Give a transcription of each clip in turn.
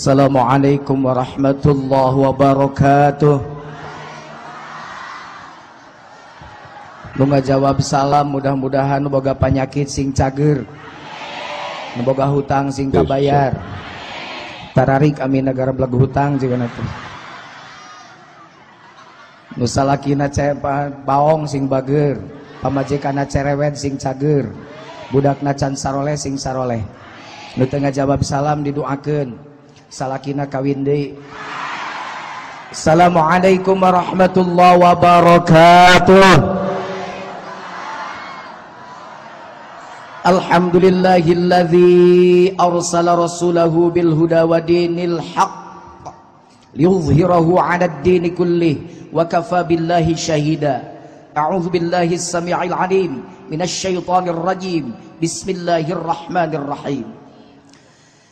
Assalamualaikum warahmatullahi wabarakatuh. Nu jawab salam mudah-mudahan boga penyakit sing cager. Boga hutang sing kabayar tararik amin negara belagu hutang juga nanti. Nusalakina baong sing bager. Pamajikana cerewet sing cager. Budak nacan saroleh sing saroleh. Nu tengah jawab salam didoakan salakina kawin deui Assalamualaikum warahmatullahi wabarakatuh Alhamdulillahilladzi arsala rasulahu bil huda wa dinil haqq liyuzhirahu 'ala ad-din kullih wa kafa billahi shahida A'udzu billahi as-sami'il 'alim minasy syaithanir rajim Bismillahirrahmanirrahim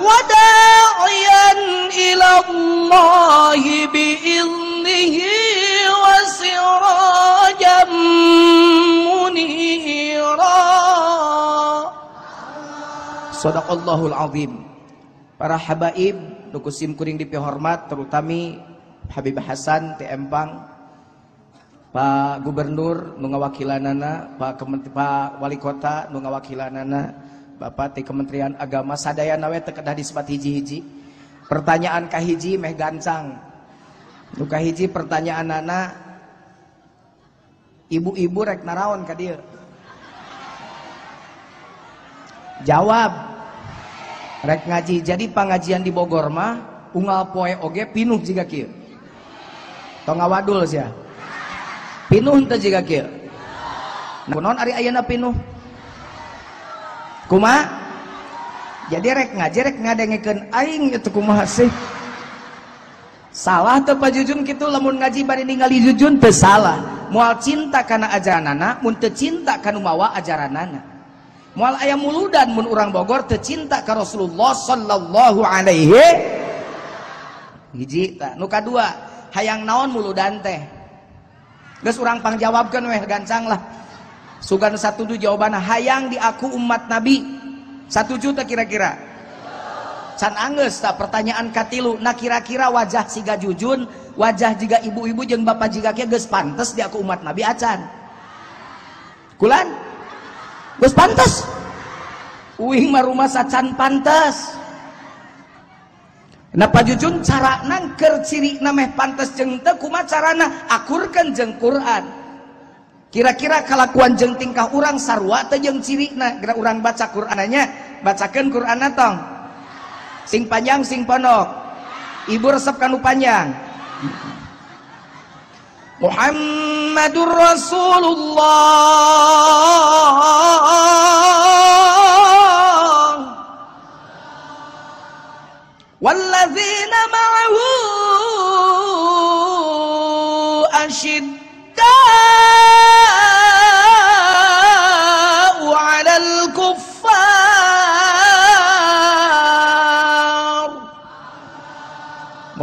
وداعيا إلى الله بإذنه وسراجا Sadaqallahul azim. Para habaib nu kusim kuring dipihormat terutami Habib Hasan ti Empang Pak Gubernur nu ngawakilanana Pak Kementeri Pak Wali Kota nu ngawakilanana Bapak ti Kementerian Agama sadaya nawe teu kedah disebat hiji-hiji. Pertanyaan kahiji meh gancang. Nu kahiji pertanyaan anak ibu-ibu rek naraon ka dieu? Jawab rek ngaji jadi pengajian di Bogor mah unggal poe oge pinuh jika kieu tong ngawadul sia pinuh teu jika kieu kunaon ari ayeuna pinuh kumaha? Jadi rek ngaji rek ngadengekeun aing itu kumaha sih? Salah teu pajujun kitu lamun ngaji bari ningali jujun teu salah. Moal cinta kana ajaranana mun teu cinta kana mawa ajaranana. Mual ayam muludan mun urang Bogor tercinta ke Rasulullah sallallahu alaihi hiji tak nuka dua hayang naon muludan teh? Geus urang pangjawabkeun weh gancang lah sugan satu du jawabanna hayang diaku umat nabi satu juta kira-kira can anggeus tak pertanyaan katilu nah kira-kira wajah siga jujun wajah jika ibu-ibu jeung bapak jika kia geus pantes diaku umat nabi acan kulan Gus pantas. Uing mah rumah sacan pantas. Napa jujun cara nangker ciri nameh pantas jeng teu kumaha carana akurkan jeng Quran. Kira-kira kelakuan jeng tingkah urang sarua teh jeung na gerak urang baca Qur'ananya, bacakeun Qur'anna tong. Sing panjang sing pondok. Ibu resep kanu panjang. Muhammadur Rasulullah Walladzina ma'ahu asyidda'u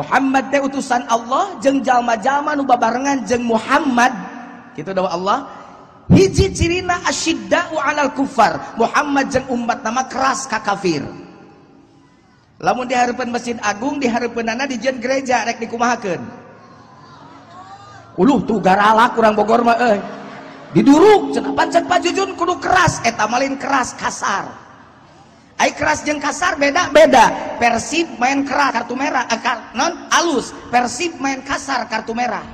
Muhammad teh utusan Allah jeng jalma-jalma nu babarengan jeng Muhammad. Gitu dawa Allah. Hiji cirina asyidda'u alal kufar. Muhammad jeng umat nama keras ka kafir. Lamun di harapan Masjid Agung di harapan nana di jen gereja rek dikumahakeun. Uluh tuh garala kurang Bogor mah eh diduruk cenah pancen pajujun kudu keras eta malin keras kasar Ay keras jeng kasar beda beda. Persib main keras kartu merah eh, kar, non alus. Persib main kasar kartu merah.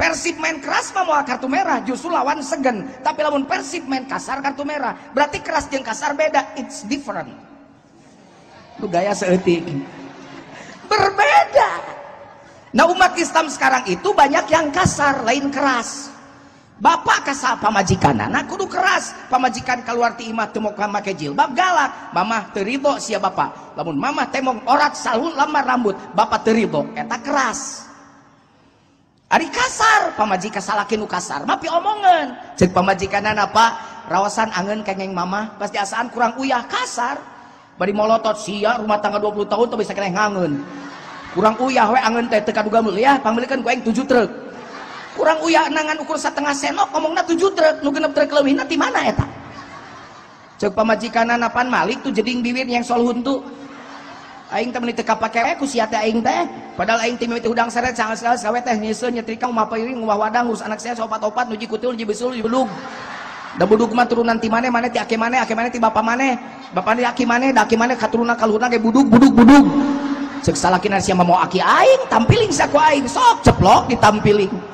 Persib main keras mah mau kartu merah justru lawan segen. Tapi lawan persib main kasar kartu merah. Berarti keras jeng kasar beda. It's different. Lu gaya seetik berbeda. Nah umat Islam sekarang itu banyak yang kasar lain keras Bapak kasar pamajikan anak kudu keras. Pamajikan keluar ti imah teu make jilbab galak. Mamah teribo sia bapak. Lamun mamah temong orat salun lamar rambut bapak teribo eta keras. Ari kasar pamajikan salaki nu kasar mapi omongan. Cek pamajikan apa rawasan angen kengeng mama pas asaan kurang uyah kasar. Bari molotot sia rumah tangga 20 tahun tuh bisa kena ngangen kurang uyah we angen teh teka duga mulia pamilikeun ku aing 7 truk kurang uyah nangan ukur setengah senok ngomongna 7 truk nu genep truk leuwih di mana eta? Cek pamajikanna napan malik tuh jeding bibir yang sol huntu aing teh meuni teu kapake ku sia aing teh. Padahal aing teh mimiti hudang seret sangat sekali sawe teh nyeuseun nyetrika umah peuring umah wadang urus anak saya sopat-opat nuji kutil nuji besul nuji belug da buduk mah turunan ti maneh maneh ti ake maneh ake maneh ti bapa maneh bapa ni aki maneh da aki maneh katurunan kaluhurna buduk buduk buduk cek salakina sia mau aki aing tampiling saku aing sok ceplok ditampiling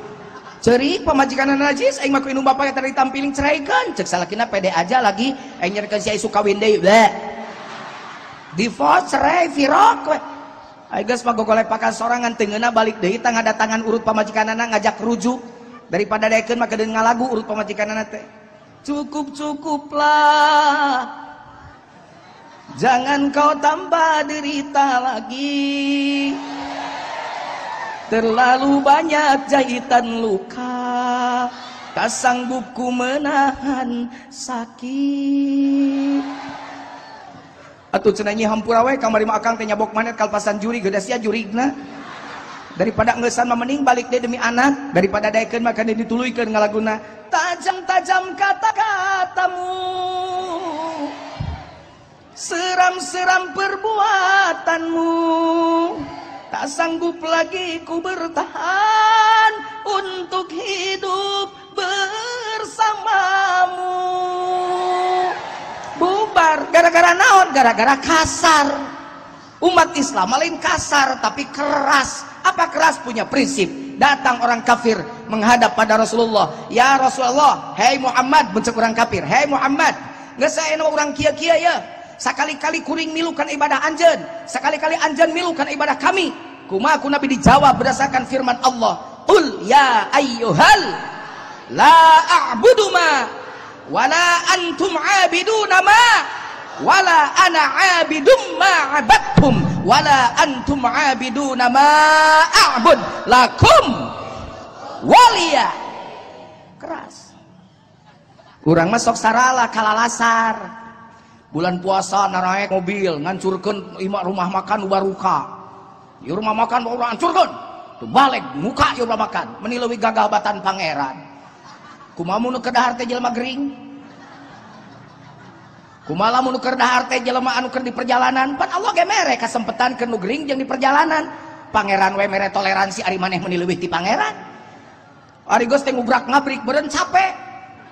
ceri pemajikan najis aing mah ku indung bapa yang tadi tampiling ceraikan cek salakina pede aja lagi. Aing nyerikeun si kawin deui divorce cerai virok we. Aigas pagogolek pakan sorangan tengeuna balik deui tangga datangan urut pamajikanana ngajak rujuk. Daripada daekeun mah kedeun ngalagu urut pamajikanana teh. Cukup cukuplah jangan kau tambah derita lagi terlalu banyak jahitan luka. Tak sanggup ku menahan sakit. Atuh cenanyi hampura we kamari mah akang teh nyabok manet kalpasan juri geuda sia jurigna. Daripada ngesan mah mending balik deh demi anak daripada daekeun mah kana dituluykeun ngalaguna tajam-tajam kata-katamu. Seram-seram perbuatanmu tak sanggup lagi ku bertahan untuk hidup bersamamu. Bubar gara-gara naon? Gara-gara kasar. Umat Islam lain kasar tapi keras. Apa keras? Punya prinsip. Datang orang kafir menghadap pada Rasulullah. Ya Rasulullah hei Muhammad bencek orang kafir. Hei Muhammad nggak saya orang kia-kia ya sekali-kali kuring milukan ibadah anjen sekali-kali anjen milukan ibadah kami. Kuma aku Nabi dijawab berdasarkan firman Allah. Qul ya ayyuhal la a'budu ma wala antum abiduna ma wala ana abidum ma abadtum wala antum abiduna ma a'bud lakum waliya keras. Kurang masuk sarala kalalasar bulan puasa naraek mobil ngancurkan rumah makan baruka di rumah makan baru hancurkan. Tuh balik muka di rumah makan. Menilawi gagal batan pangeran. Kumaha nu kedahar teh jelema gering? Kumaha mun kedahar teh jelema anu keur di perjalanan? Pan Allah ge mere kasempetan ke nu gering jeung di perjalanan. Pangeran we mere toleransi ari maneh ti pangeran. Ari geus teh ngabrik beureun capek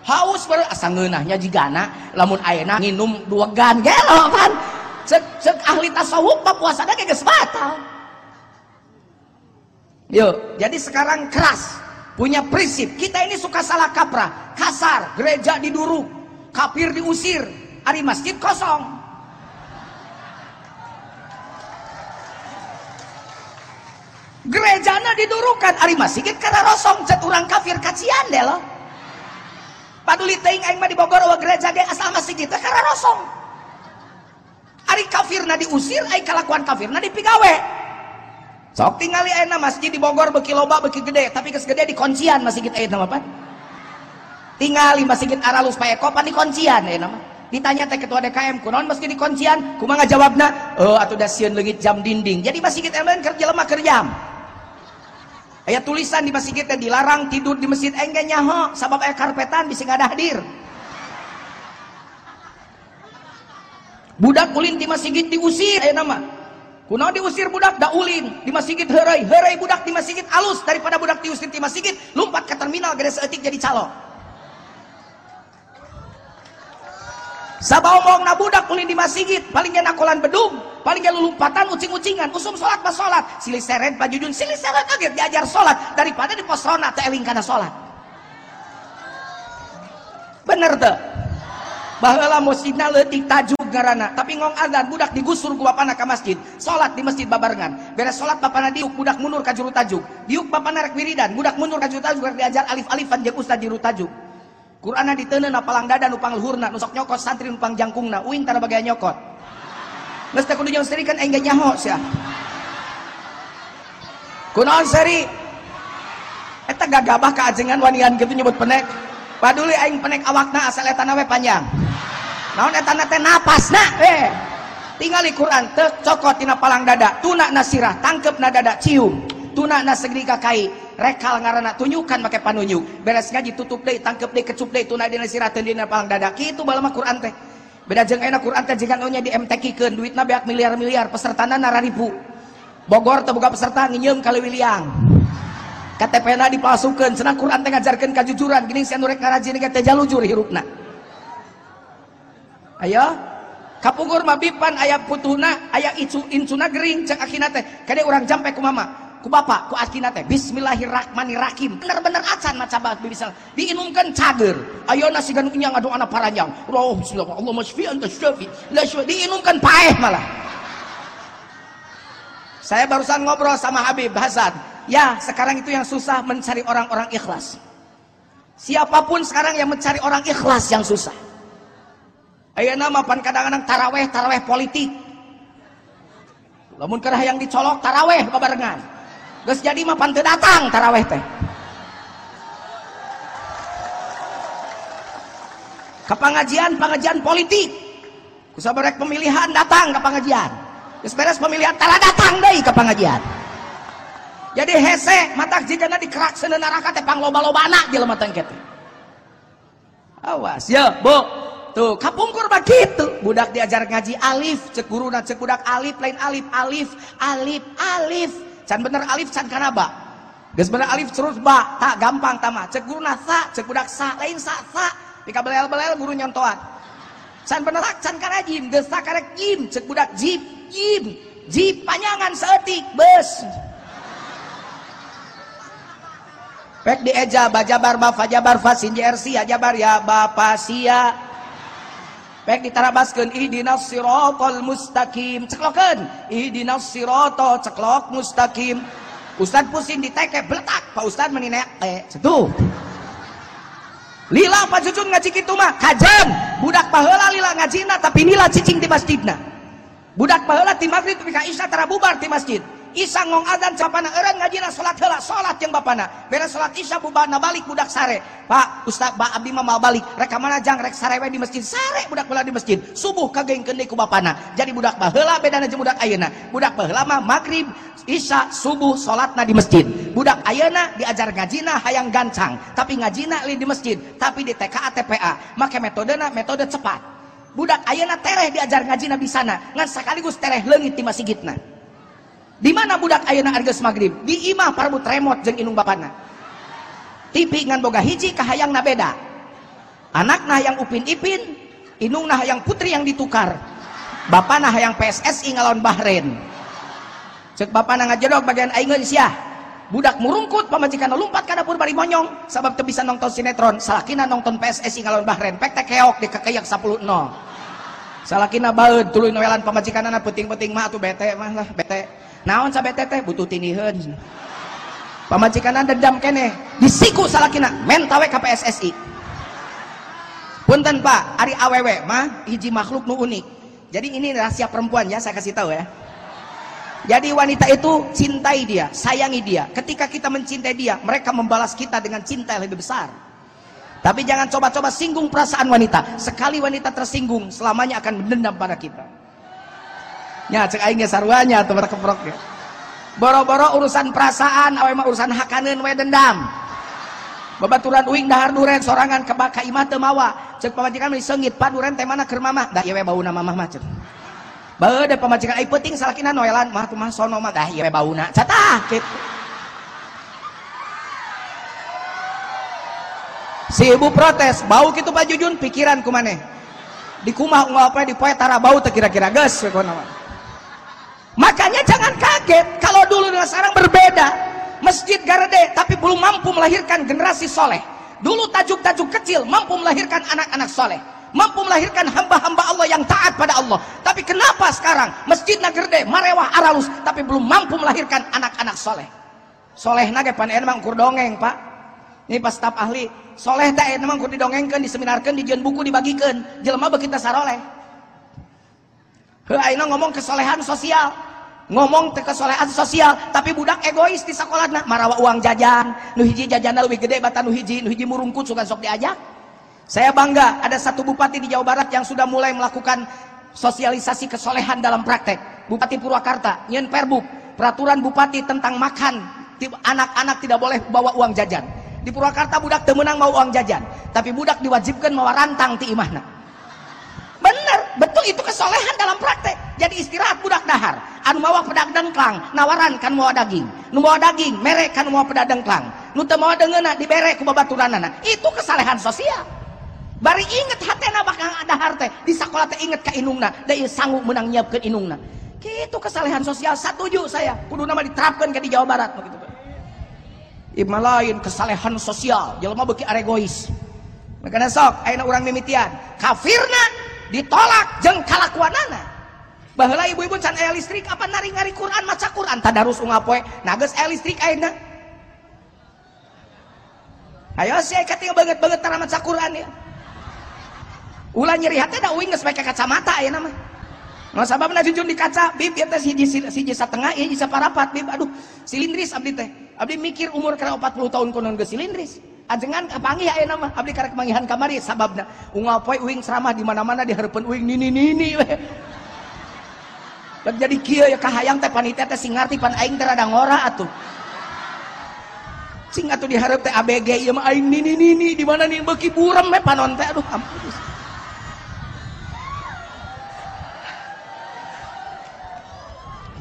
haus beureun asa ngeunahnya jigana lamun ayeuna nginum dua gan gelo kan cek cek ahli tasawuf mah puasana ge geus batal. Yuk jadi sekarang keras. Punya prinsip kita ini suka salah kaprah. Kasar gereja diduruk kafir diusir hari masjid kosong. Gerejana didurukan hari masjid karena rosong cet orang kafir kacian deh loh paduli teing aing mah di Bogor wa gereja ge asal masjid itu karena rosong. Hari kafir na diusir aing kalakuan kafir na dipigawe. Sok. Tinggali enak masjid di Bogor beki loba beki gede tapi kes gede di kuncian masjid enak apa tinggali masjid aralus paekopan di kuncian enak mah ditanya teh ketua DKM kunaon masjid di kuncian kumaha ngajawabna oh atuh da sieun leungit jam dinding. Jadi masjid enak kerja lemah kerja aya tulisan di masjid teh dilarang tidur di masjid engge nyaho sabab aya karpetan bisa ngada hadir. Budak ulin di masjid diusir aya nama. Kunaon diusir budak? Da ulin di masjid herai herai budak di masjid alus. Daripada budak diusir di masjid lompat ke terminal gede seetik jadi calo sabau na budak ulin di masjid. Paling gak nakolan bedung. Paling gak lulumpatan ucing-ucingan. Usum sholat pas sholat. Silih seret pajujun silih seret kaget. Diajar sholat. Daripada di pos rona teeling karena sholat. Bener tuh bahwa masjidna letik tajuk garana. Tapi ngong azan budak digusur ku bapana ke masjid. Salat di masjid babarengan. Beres salat bapana diuk budak mundur ka juru tajuk. Diuk bapana rek wiridan. Budak mundur ka juru tajuk diajar alif-alifan jeung ustaz juru tajuk Qur'ana diteuneun palang dada nu pangluhurna nu sok nyokot santri nu pangjangkungna uing tara bagaya nyokot. Teh kudu jeung serikan engge nyaho sia. Kunaon seri? Eta gagabah ka ajengan wanian kitu nyebut penek. Paduli aing penek awakna asal eta we panjang. Naon eta teh napasna eh tinggali Quran teu cokot tina palang dada. Tuna nasirah tangkep na dada cium. Tuna na segeri kai rekal ngarana tunjukkan pakai panunjuk. Beres ngaji tutup deh tangkep deh kecup deh tuna dina sirah teu dina palang dada kitu balama Quran teh. Beda jeung enak Quran teh nya di MTQ keun duitna beak miliar-miliar pesertana nararibu Bogor teu boga peserta nginyeum ka Leuwiliang KTP na dipalsukan senang Quran teh ngajarkeun kejujuran gini si anu rek ngarajin teh jalujur hirupna. Ayo. Kapungkur mabipan ayah putuna ayah icu incuna gering cek akina teh. Kade orang jampe ku mama ku bapak ku akina teh bismillahirrahmanirrahim bener-bener acan maca bahas bisa diinumkan cager ayo nasi ganu nyang adu anak paranyang roh bismillah Allah masfi anta syafi la diinumkan paeh malah saya barusan ngobrol sama Habib Hasan Ya, sekarang itu yang susah mencari orang-orang ikhlas. Siapa pun sekarang yang mencari orang ikhlas yang susah. Ayo nama pan kadang-kadang taraweh, taraweh politik. Lamun kerah yang dicolok taraweh barengan. Geus jadi mah pan datang taraweh teh. Ke pengajian, pengajian politik. Kusabarek pemilihan datang ke pengajian. Geus beres pemilihan tara datang deui ke pengajian jadi hese mata jika dikerak sana neraka teh pang loba-lobana jelema teh kitu awas ya bu tuh kapungkur begitu budak diajar ngaji alif cek guru dan cek budak alif lain alif alif alif alif can bener alif can kanaba geus bener alif terus ba. Tak gampang tama cek guru sa cek budak sa lain sa sa. Pika belel-belel guru nyontoan can bener can kana jim. Geus karek jim cek budak jim jim. Jim panjangan seetik bes. Pek di eja bajabar ba fajabar fasin jersi ajabar ya bapak sia. Pek ditarabaskeun ihdinas siratal mustaqim. Ceklokeun ihdinas siratal ceklok mustaqim. Ustad pusing diteke beletak Pak Ustad meninek eh cetuh. Lila Pak Jujun ngaji kitu mah kajem. Budak paheula lila ngajina tapi nila cicing di masjidna. Budak paheula ti maghrib tapi ka isya tara bubar di masjid. Isa ngong adan capana eren ngajina salat heula salat yang bapana. Beres salat isya bubana balik budak sare. Pak Ustaz Pak Abdi mah mau balik. Rek mana jang rek sarewe di masjid. Sare budak bela di masjid. Subuh kagengkeun deui ku bapana. Jadi budak baheula bedana jeung budak ayeuna. Budak baheula mah magrib Isya subuh salatna di masjid. Budak ayeuna diajar ngajina hayang gancang tapi ngajina li di masjid tapi di TKA TPA make metodena metode cepat. Budak ayeuna tereh diajar ngajina di sana. Ngan sekaligus tereh leungit di masjidna di mana budak ayeuna argeus maghrib di imah parabut remote jeung inung bapana tipi ngan boga hiji kahayangna beda. Anakna yang upin ipin inungna yang putri yang ditukar. Bapana yang PSSI ngalon Bahrain. Cek bapana ngajedog bagian aing sia. Budak murungkut pamajikan lompat ka dapur bari monyong sabab teu bisa nonton sinetron. Salakina nonton PSSI ngalon Bahrain. Pek teh di kekeyak 10 no salakina baeud tuluy noelan pamajikanana penting-penting mah atuh bete mah lah bete naon sampai teteh? Butuh tinihan pamajikan dendam kene. Disiku salakina mentawe ke PSSI punten pak. Ari awewe mah hiji makhluk nu unik. Jadi ini rahasia perempuan ya saya kasih tahu ya. Jadi wanita itu cintai dia sayangi dia. Ketika kita mencintai dia mereka membalas kita dengan cinta yang lebih besar. Tapi jangan coba-coba singgung perasaan wanita. Sekali wanita tersinggung selamanya akan mendendam pada kita nya cek aing sarwanya atau keprok ya boro-boro urusan perasaan awe mah urusan hakaneun we dendam. Babaturan uing dahar duren sorangan kebaka imah teu mawa. Cek pamajikan meni seungit pa duren teh mana keur mamah? Dah ieu we bauna mamah mah cek. Bae deh pamajikan ai peuting salakina noelan. Mah kumaha sono mah. Dah ieu we bauna. Catah! Kitu si ibu protes bau gitu Pak Jujun? Pikiran kumane di kumah unggal apa di poe tara bau teh kira-kira geus kono Makanya jangan kaget kalau dulu dengan sekarang berbeda. Masjid Garede tapi belum mampu melahirkan generasi soleh. Dulu tajuk-tajuk kecil mampu melahirkan anak-anak soleh. Mampu melahirkan hamba-hamba Allah yang taat pada Allah. Tapi kenapa sekarang Masjid Nagrede, Marewah, Aralus tapi belum mampu melahirkan anak-anak soleh. Soleh nage pan emang kur dongeng pak. Ini pas staf ahli. Soleh tak emang kur didongengkan, diseminarkan, dijen buku dibagikan. Jelma begitu saroleh. Hei, ngomong kesolehan sosial. Ngomong ke kesolehan sosial tapi budak egois di sekolah nah marawa uang jajan nu hiji jajan lebih gede bata nu hiji nu murungkut suka sok diajak. Saya bangga ada satu bupati di Jawa Barat yang sudah mulai melakukan sosialisasi kesolehan dalam praktek. Bupati Purwakarta nyen perbuk peraturan bupati tentang makan. Anak-anak tidak boleh bawa uang jajan. Di Purwakarta budak temenang mau uang jajan tapi budak diwajibkan mau rantang ti imahna bener betul itu kesolehan dalam praktek. Jadi istirahat budak dahar. Anu mawa pedagang dengklang nawaran kan mau daging. Nu mau daging merek kan mau pedagang dengklang. Nu teu mau dengena dibere ku babaturanana. Itu kesalehan sosial. Bari inget hatena bakal ada harta di sekolah teh inget ke inungna. Da sanggup menang nyiapkeun inungna. Itu kesalehan sosial setuju saya. Kudu nama diterapkan ke di Jawa Barat begitu Ima lain kesalehan sosial. Jelema beki aregois makanya sok ayeuna urang mimitian. Kafirna ditolak jeng kalakuanana. Baheula ibu-ibu can aya listrik apa nari ngari Quran maca Quran? Tadarus unggah poe nages aya listrik ayeuna ayo sih kating banget banget tara maca Quran ya. Ulah nyeri hati dah uing geus pakai kacamata ayeuna mah Nggak sabab jujun di kaca, bib ya teh siji siji setengah, ya bisa parapat, bib, aduh, silindris abdi teh. Abdi mikir umur kena 40 tahun konon ge silindris. Ajengan kepanggih aya nama, abdi karek kemangihan kamari sababna. Unggal poe uing ceramah di mana-mana di hareupeun uing nini-nini we. jadi kieu ya kahayang teh panitia teh sing pan aing teh rada ngora atuh. Sing atuh dihareup teh ABG ieu mah aing nini-nini di mana nih beuki burem we panon teh aduh ampun.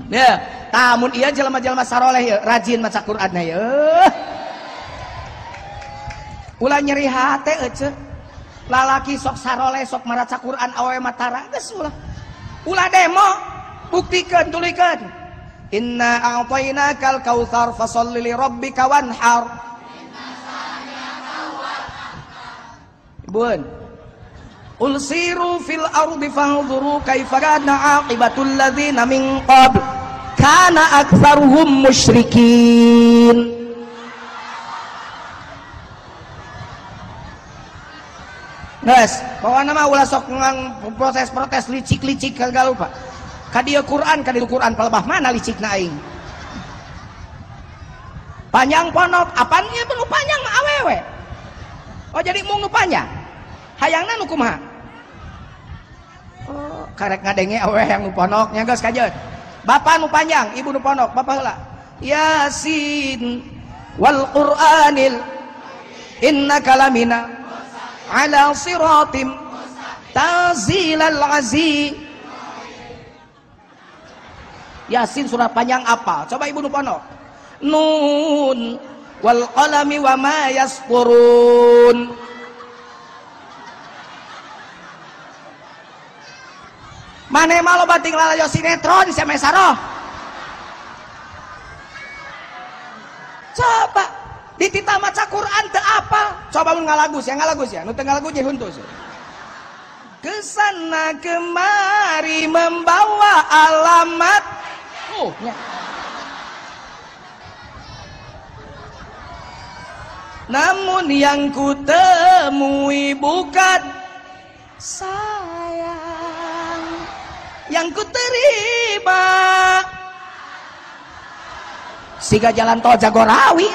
ya tamun iya jelema-jelema saroleh ya rajin maca Quran ya ulah nyeri hate ece lalaki sok saroleh sok maraca Quran awe matara geus ulah. Ulah demo buktikan tulikan. Inna a'tainakal kautsar fasalli li rabbika wanhar. Bun. Ulsiru fil ardi fanzuru kaifa kana aqibatul ladzina min qabl. Kana aktsaruhum musyrikin Guys, bawa nama ulah sok proses protes licik-licik kagak lupa. Kadia Quran, kadia Quran palebah mana licik naing. Panjang ponok, apanya penuh panjang awewe. Oh jadi mau nu panjang. Hayangna nu kumaha? Oh, karek ngadenge aweh yang nu ponok nya geus kajeut. Bapak nu panjang, ibu nu pondok, bapak heula. Yasin wal Qur'anil innaka lamina ala siratim tazilal aziz Yasin surat panjang apa? Coba ibu nu pondok. Nun wal qalami wa ma yasqurun. Mana malu bating lalayo sinetron si Mesaro. Coba ditita maca Quran te apa? Coba mun ngalagus ya ngalagus ya, nu teu ngalagus ya huntus. Ke sana kemari membawa alamat. Oh, nya. Namun yang ku temui bukan saya yang ku terima siga jalan tol Jagorawi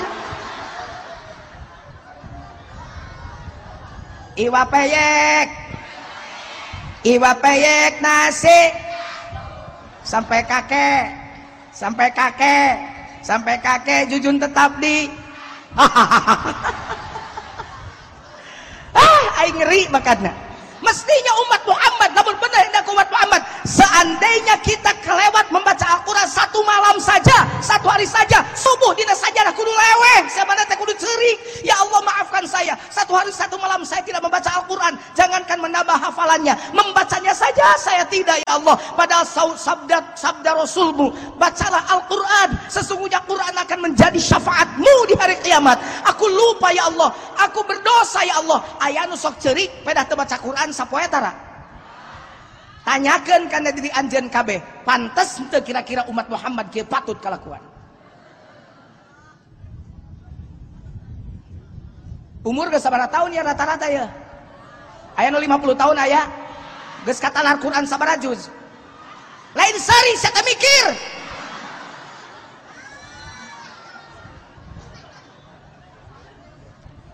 iwa peyek. Iwa peyek nasi. Sampai kakek. Sampai kakek. Sampai kakek jujun tetap di. Ah ngeri makanya mestinya umat Muhammad namun benar hendak umat Muhammad seandainya kita kelewat membaca Al-Quran satu malam saja satu hari saja subuh dina saja dah kudu lewe siapa nanti kudu ceri? Ya Allah maafkan saya. Satu hari satu malam saya tidak membaca Al-Quran. Jangankan menambah hafalannya membacanya saja saya tidak ya Allah. Padahal sabda sabda Rasulmu bacalah Al-Quran. Sesungguhnya Quran akan menjadi syafaatmu di hari kiamat. Aku lupa ya Allah. Aku berdosa ya Allah. Ayah nusok cerik pedah baca Quran sapoe tara tanyakan karena diri anjen KB pantas untuk kira-kira umat Muhammad kia patut kelakuan. Umur gak sabar tahun ya rata-rata ya. Ayah 50 tahun ayah ges kata Al-Quran sabar juz. Lain sari saya mikir.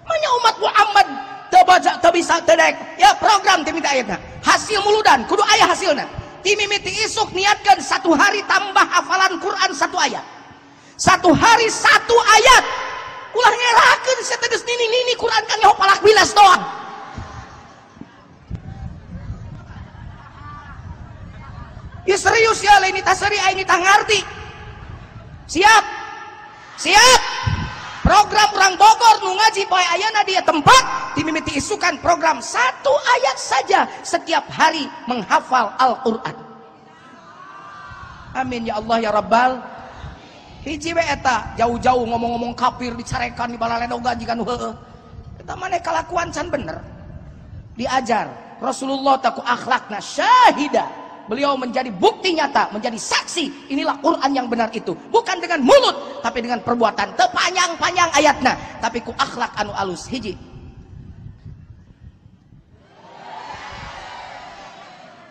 Manya umat Muhammad tebaca bisa tedek. Ya program timiti ayatna hasil muludan kudu ayah hasilnya. Timimiti isuk niatkan satu hari tambah hafalan Quran satu ayat. Satu hari satu ayat. Ulah ngerakeun seteges nini nini Quran kan nyaho palak bilas doang. Ya serius ya ini tasari ini tak ngerti siap? Siap program orang Bogor nu ngaji poe ayana dia tempat dimimiti isukan program satu ayat saja setiap hari menghafal Al-Quran. Amin ya Allah ya Rabbal. Hiji we eta jauh-jauh ngomong-ngomong kafir dicarekan di balaledoga jika nu heueuh eta maneh kalakuan can bener. Diajar Rasulullah taku akhlakna syahida beliau menjadi bukti nyata, menjadi saksi. Inilah Quran yang benar itu. Bukan dengan mulut, tapi dengan perbuatan. Tepanjang-panjang ayatnya, tapi ku akhlak anu alus hiji.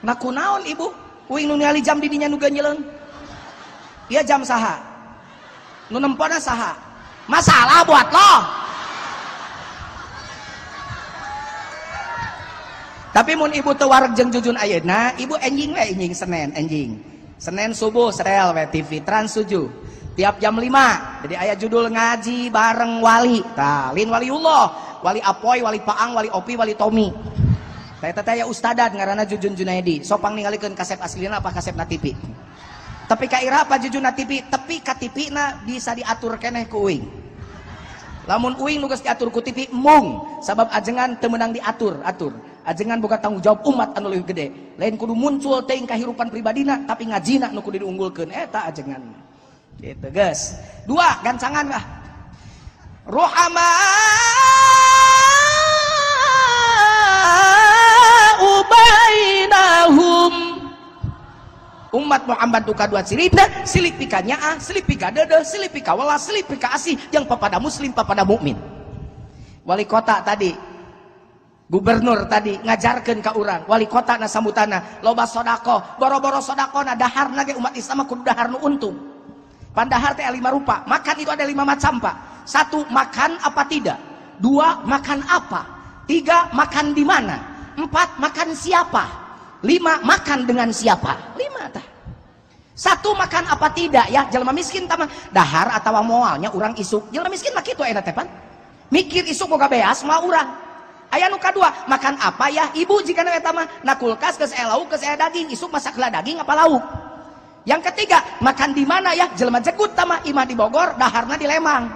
Nah naon ibu? Uing nu ningali jam didinya nu ganjeleun. Iya jam saha? Nu nempona saha? Masalah buat lo. Tapi mun ibu teu wareg jeung jujun ayeuna ibu enjing we enjing Senin enjing Senin subuh serel we TV Trans 7 tiap jam 5 jadi ayat judul ngaji bareng wali. Tah lin waliullah wali apoy wali paang wali opi wali tomi saya teh ya ustadat ngaranna Jujun Junaidi sopang ningalikeun kasep aslina apa kasep na TV tapi ka ira apa Jujun na TV tapi ka TV na bisa diatur keneh ku uing lamun uing nu diatur ku TV mung sabab ajengan teu meunang diatur atur. Ajengan bukan tanggung jawab umat anu lebih gede. Lain kudu muncul teuing kahirupan pribadina tapi ngajina nu kudu diunggulkeun. Eta ajengan. Gitu guys dua gancangan lah rohama umat Muhammad duka dua silipna silip pika nyaa silip dede silip pika wala silip asih yang papada muslim papada mukmin. Wali kota tadi gubernur tadi ngajarkan ke orang wali kota na samutana loba sodako boro-boro sodako na dahar nage umat Islam kudu dahar nu untung. Pandahar teh lima rupa makan itu ada lima macam pak. Satu makan apa tidak? Dua makan apa? Tiga makan di mana? Empat makan siapa lima makan dengan siapa? Lima tah. Satu makan apa tidak ya? Jelma miskin tama dahar atau moalnya orang isuk. Jelma miskin mah kitu enak tepan mikir isuk boga beas mah orang ayah nuka dua makan apa ya? Ibu jika na eta mah na kulkas ke lauk ke daging isuk masaklah daging apa lauk? Yang ketiga makan di mana ya? Jelma jegut tama imah di Bogor daharna di Lemang.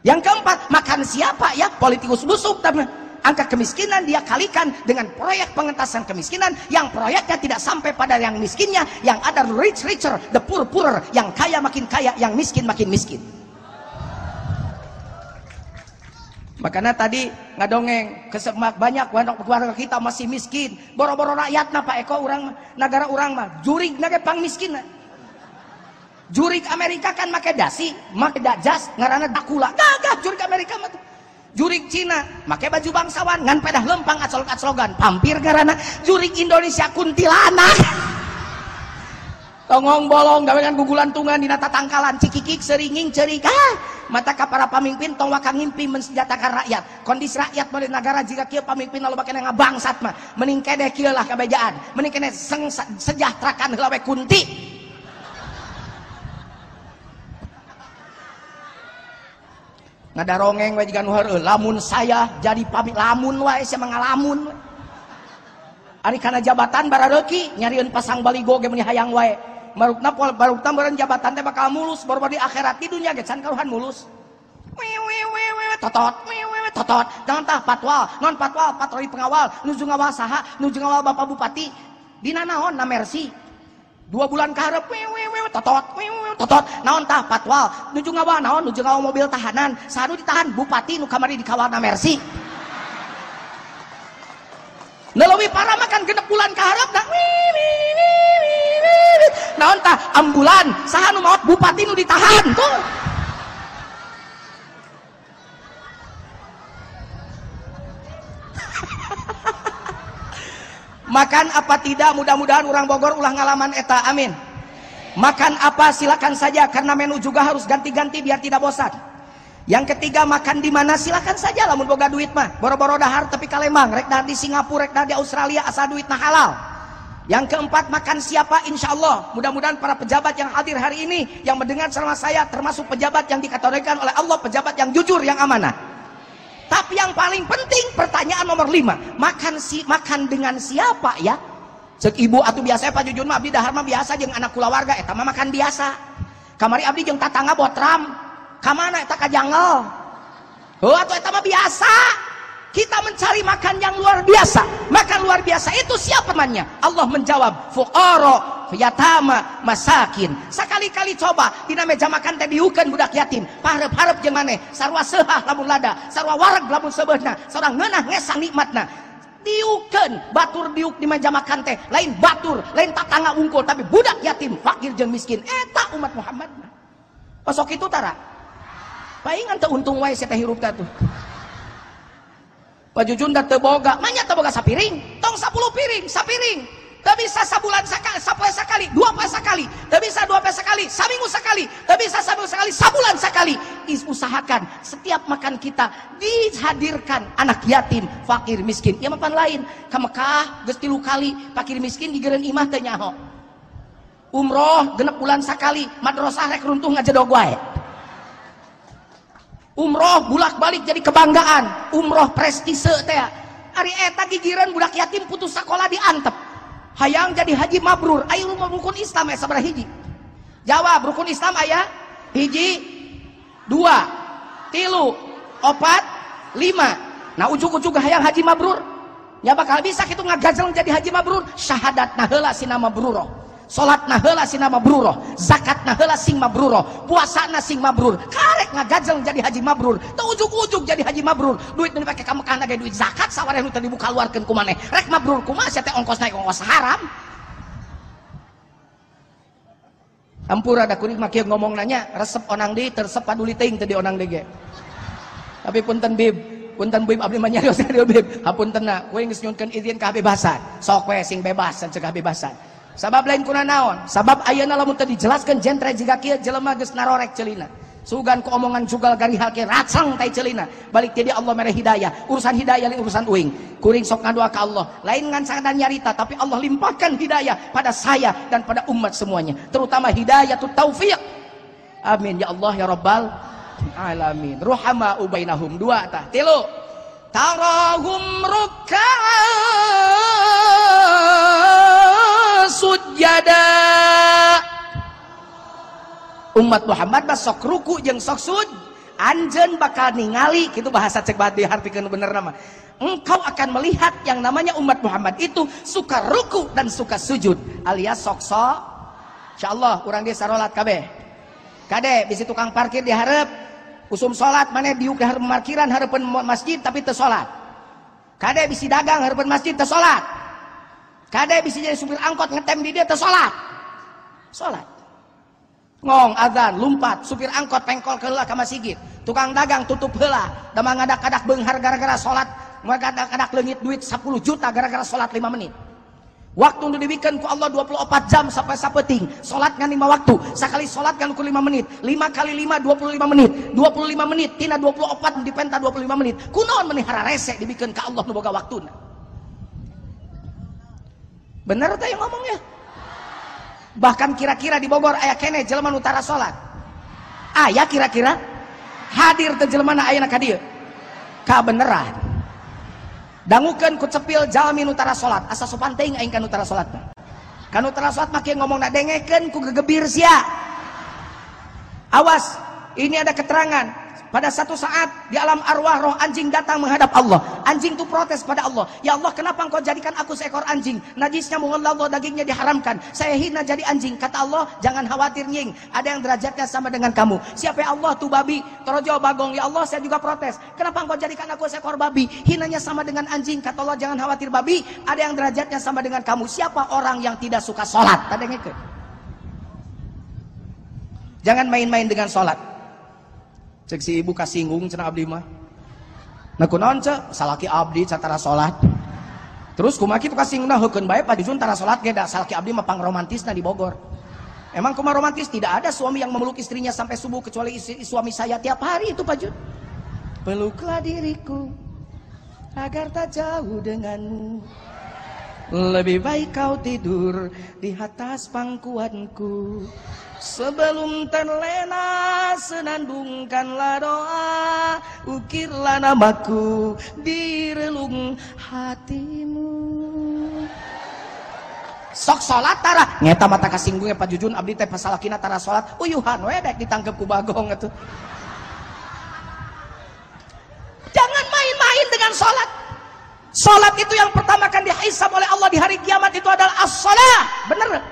Yang keempat makan siapa ya? Politikus busuk tama angka kemiskinan dia kalikan dengan proyek pengentasan kemiskinan. Yang proyeknya tidak sampai pada yang miskinnya. Yang ada rich richer the poor poorer. Yang kaya makin kaya yang miskin makin miskin. Makanya tadi ngadongeng kesemak banyak warga kita masih miskin. Boro-boro rakyat nah Pak Eko orang negara orang mah jurik nage pang miskin. Jurik Amerika kan make dasi make dajas ngarana dakula gagah jurik Amerika mah jurik Cina make baju bangsawan ngan pedah lempang acolok-acologan pampir ngarana jurik Indonesia kuntilanak. Tongong bolong gawe gugulan tungan di nata tangkalan cikikik seringing cerik ah mata para pamimpin tong wakang ngimpi mensenjatakan rakyat. Kondisi rakyat pada negara jika kia pamimpin lalu bakal ngabangsat mah. Mending kede kia lah kebejaan mending kene sejahterakan helawe kunti ngadarongeng we jika nuhar. Lamun saya jadi pamit lamun wae saya mengalamun Ari kana jabatan baradeki nyariin pasang baligo ge hayang wae. Marukna baru tambaran jabatan teh bakal mulus baru di akhirat di dunia gecan karuhan mulus. Totot. Totot. Jangan tah patwal. Non patwal patroli pengawal. Nuju ngawal saha nuju ngawal bapak bupati. Di naon na mercy dua bulan keharap totot totot. Naon tah patwal? Nuju ngawal naon? Nuju ngawal mobil tahanan. Sadu ditahan bupati nu kamari dikawal na mercy Nelawi para makan genep bulan keharap dah naon tah? Ambulan. Saha nu maot bupati nu ditahan. Tuh makan apa tidak mudah-mudahan orang Bogor ulah ngalaman eta amin. Makan apa silakan saja karena menu juga harus ganti-ganti biar tidak bosan. Yang ketiga makan di mana silakan saja lamun boga duit mah. Boro-boro dahar tapi kalemang rek dahar di Singapura rek dahar di Australia asal duit nah halal. Yang keempat makan siapa insya Allah mudah-mudahan para pejabat yang hadir hari ini yang mendengar sama saya termasuk pejabat yang dikategorikan oleh Allah pejabat yang jujur yang amanah tapi yang paling penting pertanyaan nomor lima makan si makan dengan siapa ya? Cek ibu atau biasa Pak Jujun mah abdi dahar mah biasa jeung anak keluarga eta mah makan biasa. Kamari abdi jeung tatangga botram. Kamana eta ka jangel? Oh atuh eta mah biasa. Kita mencari makan yang luar biasa. Makan luar biasa itu siapa temannya Allah menjawab fuqara yatama masakin. Sekali-kali coba dina meja makan teh diukeun budak yatim. Parep-harep jeung maneh sarua seuhah lamun lada sarua wareg lamun sebeutna sarua ngeunah ngesang nikmatna. Diukeun batur diuk di meja makan teh lain batur lain tatangga unggul tapi budak yatim fakir jeung miskin. Eta umat Muhammad. Pasok itu tara? Paingan teu untung wae teh hirup tuh baju junda teboga manya teboga sapiring? Tong 10 piring sapiring tak bisa sebulan sekali sapoe sekali dua poe sekali. Tak bisa dua poe sekali seminggu sekali. Tak bisa seminggu sekali sebulan sekali. Usahakan setiap makan kita dihadirkan anak yatim fakir miskin. Ya mapan lain ke Mekah geus tilu kali fakir miskin digeren imah teh umroh genep bulan sekali madrasah rek runtuh ngajedog wae. Umroh bulak balik jadi kebanggaan. Umroh prestise teh. Hari eta gigiran budak yatim putus sekolah diantep hayang jadi haji mabrur. Ayo rukun Islam ya sabar hiji. Jawab rukun Islam ayah. Hiji dua tilu opat lima. Nah ujung-ujung hayang haji mabrur. Ya bakal bisa kita ngagajel jadi haji mabrur. Syahadat nahela sinama bruroh salat naheula sina mabrurah zakat naheula sing mabrurah puasa na sing mabrur karek ngagajel jadi haji mabrur teu ujug-ujug jadi haji mabrur. Duit nu dipake ka Mekah ge duit zakat sawareh nu teu dibuka luarkeun ku maneh. Rek mabrur kumaha sia teh ongkos naik ongkos haram. Ampura ada kuring makia ngomong nanya resep onang di tersep paduli ting tadi onang dege tapi punten bib punten bib abdi manyarios bib. Hapunten na kowe geus nyunkeun izin kebebasan sok we sing bebas cegah bebasan sabab lain kuna naon? Sabab ayeuna lamun teu dijelaskeun jentre jiga kieu jelema geus narorek celina sugan ku omongan jugal gari hake racang tai celina balik jadi Allah mere hidayah. Urusan hidayah lain urusan uing. Kuring sok ngadua ka Allah. Lain ngan sangadan nyarita tapi Allah limpahkan hidayah pada saya dan pada umat semuanya. Terutama hidayah tu taufiq. Amin. Ya Allah ya rabbal alamin. Ruhama ubainahum dua tah tilu. Tarahum ruk'an sujada umat Muhammad mah sok ruku jeung sok sud. Anjen bakal ningali gitu bahasa cek bahat dihartikeun bener nama. Engkau akan melihat yang namanya umat Muhammad itu suka ruku dan suka sujud alias sok sok insyaallah urang dia sarolat kabeh kade bisi tukang parkir diharap usum salat mana diuk di parkiran harapan masjid tapi teu salat. Kade bisi dagang harapan masjid teu kade bisa jadi supir angkot ngetem di dia teu salat salat ngong azan lumpat supir angkot pengkol ke ke masjid tukang dagang tutup heula da ngadak-kadak beunghar gara-gara salat ngadak-kadak leungit duit 10 juta gara-gara salat 5 menit. Waktu nu dibikin ku Allah 24 jam sampai sapeting. Salat ngan 5 waktu. Sekali salat kan ku 5 menit. 5 kali 5 25 menit. 25 menit tina 24 dipenta 25 menit. Kunaon menihara rese dibikin ke Allah nu boga waktuna bener teh yang ngomongnya? Bahkan kira-kira di Bogor ayah kene jelema utara salat ayah kira-kira hadir teh jelema ayana ka dieu ka beneran. Dangukeun ku cepil jalmi utara salat asa sopan teuing aing kan utara salat kan utara salat make ngomong na dengekeun ku gegebir sia. Awas ini ada keterangan pada satu saat di alam arwah roh anjing datang menghadap Allah. Anjing itu protes pada Allah. Ya Allah kenapa engkau jadikan aku seekor anjing? Najisnya Allah dagingnya diharamkan. Saya hina jadi anjing. Kata Allah jangan khawatir nying. Ada yang derajatnya sama dengan kamu. Siapa ya Allah tuh babi? Torojo bagong. Ya Allah saya juga protes. Kenapa engkau jadikan aku seekor babi? Hinanya sama dengan anjing. Kata Allah jangan khawatir babi. Ada yang derajatnya sama dengan kamu. Siapa orang yang tidak suka sholat? Tadi Jangan main-main dengan sholat cek si ibu kasinggung cina abdi mah. Nah kunaon cek? Salaki abdi catara sholat. Terus kumaki tuh kasinggung nah hukun baik pada jun tara sholat geda. Salaki abdi mah pang romantis nah di Bogor. Emang kuma romantis? Tidak ada suami yang memeluk istrinya sampai subuh kecuali istri, suami saya tiap hari itu Pak Jun. Peluklah diriku agar tak jauh denganmu. Lebih baik kau tidur di atas pangkuanku. Sebelum terlena senandungkanlah doa. Ukirlah namaku di relung hatimu. Sok salat tara. Ngeta mata kasinggungnya Pak Jujun. Abdi teh pasalakina tara salat uyuhan wedek ditangkep ku bagong itu jangan main-main dengan salat Salat itu yang pertama akan dihisab oleh Allah di hari kiamat itu adalah as-salah. Bener?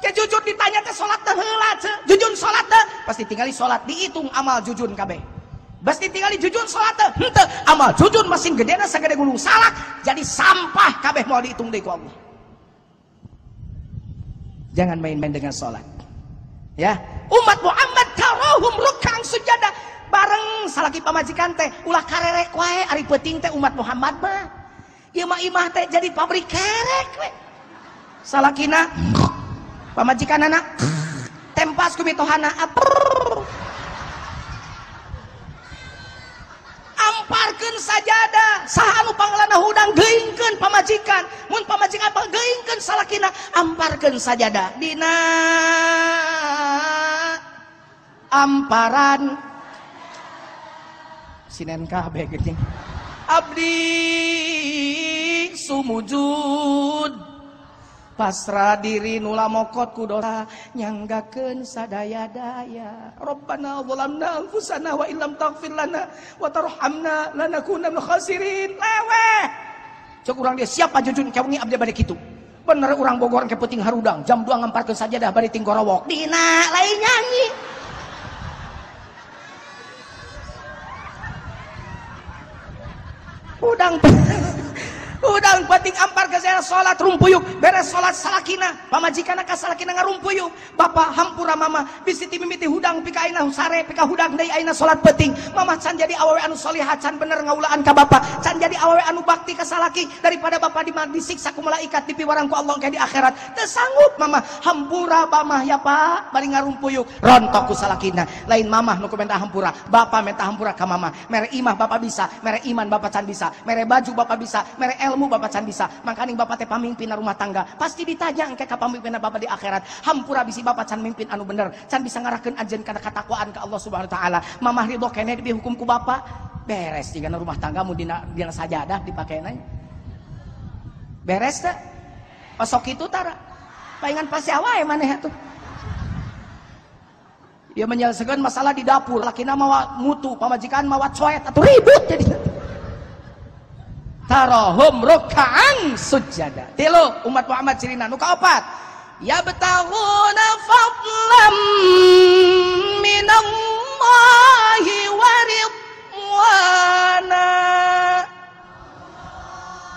Ya jujur ditanya ke salat teh heula Jujun salat teh pasti tinggali salat dihitung amal jujun kabeh. Pasti tinggali jujun salat teh henteu amal jujun masih gedena sagede gulung salak jadi sampah kabeh mau dihitung deui ku Allah. Jangan main-main dengan salat. Ya, umat Muhammad tarohum rukang sujada bareng salaki pamajikan teh. Ulah karerek wae ari penting teh umat Muhammad mah. Ieu mah imah teh jadi pabrik kerek we. Salakina pamajikan anak tempas ku mitohana amparkeun sajada saha anu panglana hudang geingkeun pamajikan. Mun pamajikan apa? Geingkeun salakina amparkeun sajada. Dina amparan sinen kabeh geuning abdi sumujud pasrah diri nula mokot ku dosa nyanggakeun sadaya-daya. Rabbana zalamna anfusana wa illam taghfir lana wa tarhamna lanakuna minal khasirin. Lewe cek urang dia siapa jujun? Kawengi abdi bade kitu bener urang Bogor ke penting harudang. Jam 2 ngemparkeun saja dah bari tinggorowok. Dina lain nyanyi udang udang penting ampar ke saya sholat rumpuyuk. Beres sholat salakina. Pamajikan ka salakina ngarumpuyuk bapak hampura mama. Bisiti mimiti hudang pika aina sare pika hudang dari aina sholat penting mama can jadi awawe anu solihah can bener ngaulaan ka bapak. Can jadi awawe anu bakti ke salaki. Daripada bapak di disiksa ku malaikat di piwarang ku Allah kayak di akhirat. Tersanggup mama. Hampura mama ya pak. Bari ngarumpuyuk rontok ku salakina. Lain mama nu minta hampura. Bapak minta hampura ka mama. Mere imah bapak bisa. Mere iman bapak can bisa. Mere baju bapak bisa. Mere ilmu bapak can bisa. Makanya bapak teh pamimpin rumah tangga. Pasti ditanya engke ka pamimpin bapak di akhirat? Hampura bisi bapak can mimpin anu bener. Can bisa ngarahkeun ajen kana katakwaan ke Allah Subhanahu wa taala. Mamah ridho kene di hukum ku bapak. Beres jika rumah tanggamu dina dina sajadah dipakai beres teh? Pasok itu tara. Palingan pasti awal maneh tuh dia menyelesaikan masalah di dapur. Laki nama mutu pamajikan mawa coet atau ribut jadi tarahum ruka'an sujada. Tilu umat Muhammad cirina nuka opat. Ya betahuna fadlam minallahi waridwana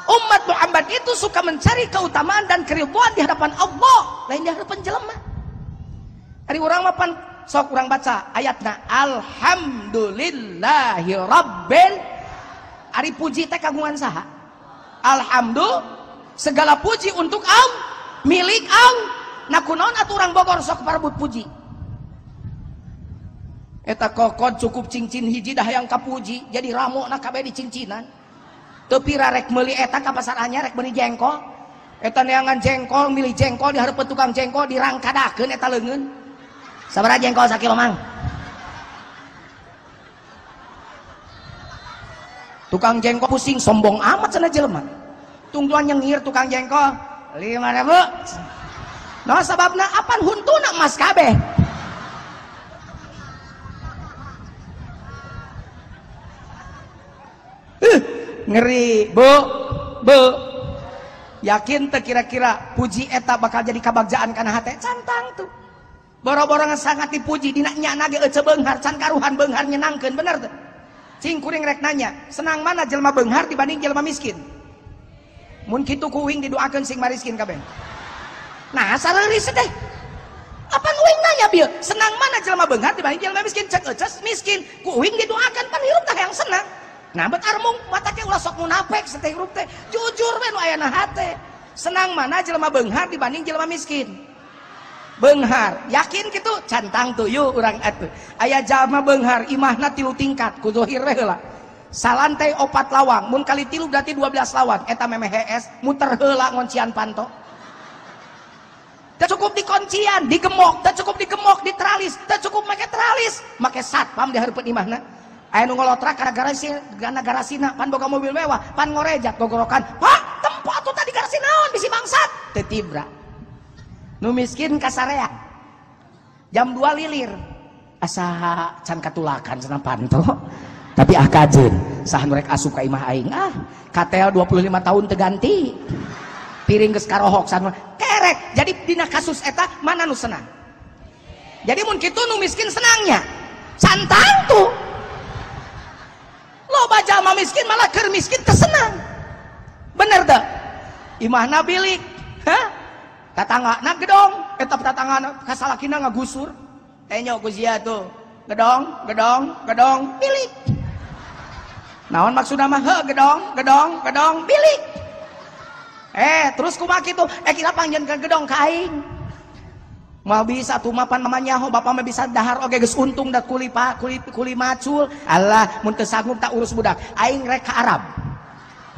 umat Muhammad itu suka mencari keutamaan dan keribuan di hadapan Allah. Lain di hadapan jelema. Hari orang mapan sok kurang baca ayatnya. Alhamdulillahi rabbil Ari puji teh kagungan saha? Alhamdulillah segala puji untuk Allah milik Allah. Nah kunaon atuh urang Bogor sok parebut puji. Eta kokod cukup cincin hiji dah yang kapuji jadi ramu nak kabeh di cincinan. Tapi rarek meuli eta ka pasar anyar rek beli jengkol. Eta neangan jengkol milih jengkol di hareup tukang jengkol dirangkadakeun eta leungeun. Sabaraha jengkol sakilo mang? Tukang jengkol pusing sombong amat sana jelema. Tungguan nyengir tukang jengkol lima ribu. No sebabna apa huntuna mas kabeh? Uh, ngeri bu bu. Yakin teh kira-kira puji eta bakal jadi kabagjaan karena hati cantang tuh. Boro-boro sangat dipuji dina nya nage ece beunghar can karuhan beunghar nyenangkeun bener tuh cing kuring rek nanya senang mana jelma benghar dibanding jelma miskin? Mun kitu kuing didoakan sing mariskin kabeh. Nah sareuris teh apa kuing nanya bieu senang mana jelma benghar dibanding jelma miskin? Cek eces miskin. Kuing didoakan pan hirup teh yang senang. Nah bet armung mata ulah sok munafik seteh hirup teh. Jujur we nu hate. Senang mana jelma benghar dibanding jelma miskin Benghar. Yakin gitu cantang yuk orang atuh. Ayah jama benghar imahna tilu tingkat kuzohir lah salantai opat lawang mun kali tilu berarti 12 lawan eta memeh HS muter heula ngoncian panto. Tak cukup di kuncian digemok tak cukup digemok di teralis tak cukup make teralis make satpam di hareupeun imahna. Aya nu ngolotrak kana garasi kana garasina pan boga mobil mewah pan ngorejak gogorokan pak tempat tuh tadi garasi naon bisi bangsat? Tetibra nu miskin kasarea jam 2 lilir. Asa can katulakan cenah panto tapi ah kajen sah merek asup ka imah aing ah. Katel 25 tahun terganti piring geus karohok san kerek jadi dina kasus eta mana nu senang? Jadi mun kitu nu miskin senangnya. Santang tuh lo baca jalma miskin malah ker miskin tersenang bener dah. Imah bilik hah tatangga na gedong? Etap tatangga kasalakina ngagusur enyo kuzia tuh. Gedong gedong gedong bilik. Naon maksud nama? He gedong gedong gedong bilik. Eh terus kumaki tuh. Eh kita panjang ke gedong kain mau bisa tuh mapan namanya ho bapak mah bisa dahar. Oke geus untung dah kuli pak kuli kuli macul. Allah mun sanggup tak urus budak. Aing rek ke Arab.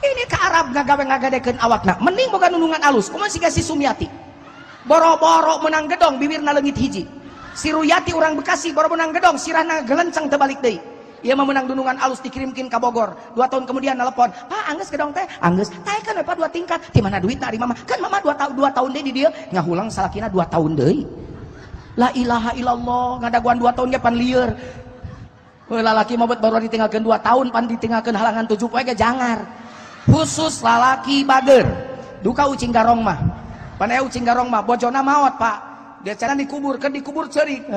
Ini ke Arab ngagawe ngagadekeun awakna mending boga nunungan alus. Kumaha si Sumiati boro-boro menang gedong bibirna lengit hiji. Si Ruyati orang Bekasi boro menang gedong sirahna gelencang terbalik deh ia memenang dunungan alus dikirimkin ke Bogor. Dua tahun kemudian nelpon pak angges gedong teh? Angges. Teh kan apa dua tingkat. Di mana duit dari mama? Kan mama dua tahun dua tahun deh di dia ngahulang salakina dua tahun deh la ilaha illallah ngadaguan dua tahun pan liar lalaki mabet baru ditinggalkan dua tahun pan ditinggalkan halangan tujuh poe jangar. Khusus lalaki bager. Duka ucing garong mah Panai ucing garong mah bojona maot pak. Dia cara dikubur kan dikubur cerik.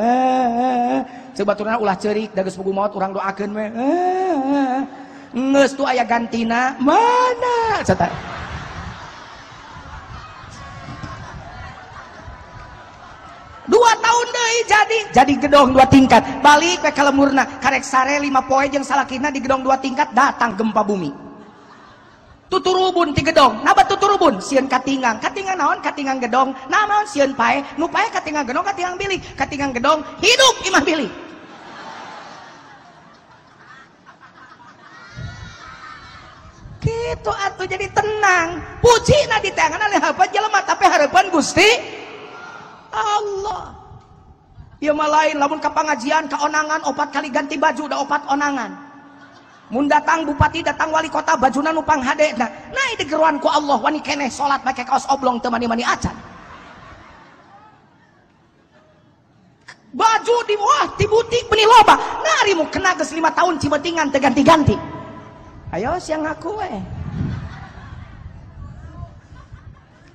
Coba turun ulah cerik dagus pugu maut orang doakan we. Nges tuh ayah gantina mana? Cata. dua tahun deh jadi jadi gedong dua tingkat balik ke kalemurna karek sare lima poe yang salakina di gedong dua tingkat datang gempa bumi tuturubun ti gedong. Naba tuturubun? Sieun katingang. Katingang naon? Katingang gedong. Naon sieun pae? Nu pae katingang gedong katingang bilik katingang gedong hidup imah bilik gitu atuh jadi tenang. Puji na di tangan oleh apa jelema tapi harapan Gusti Allah. Ya malain lamun ka pengajian kaonangan opat kali ganti baju udah opat onangan mun datang bupati datang wali kota bajuna nupang hade. Nah, ini geruan ku Allah wani kene salat pakai kaos oblong temani mani acan. Baju di wah di butik beni loba. Nari mu kena ke lima tahun cibetingan teganti-ganti ayo siang aku eh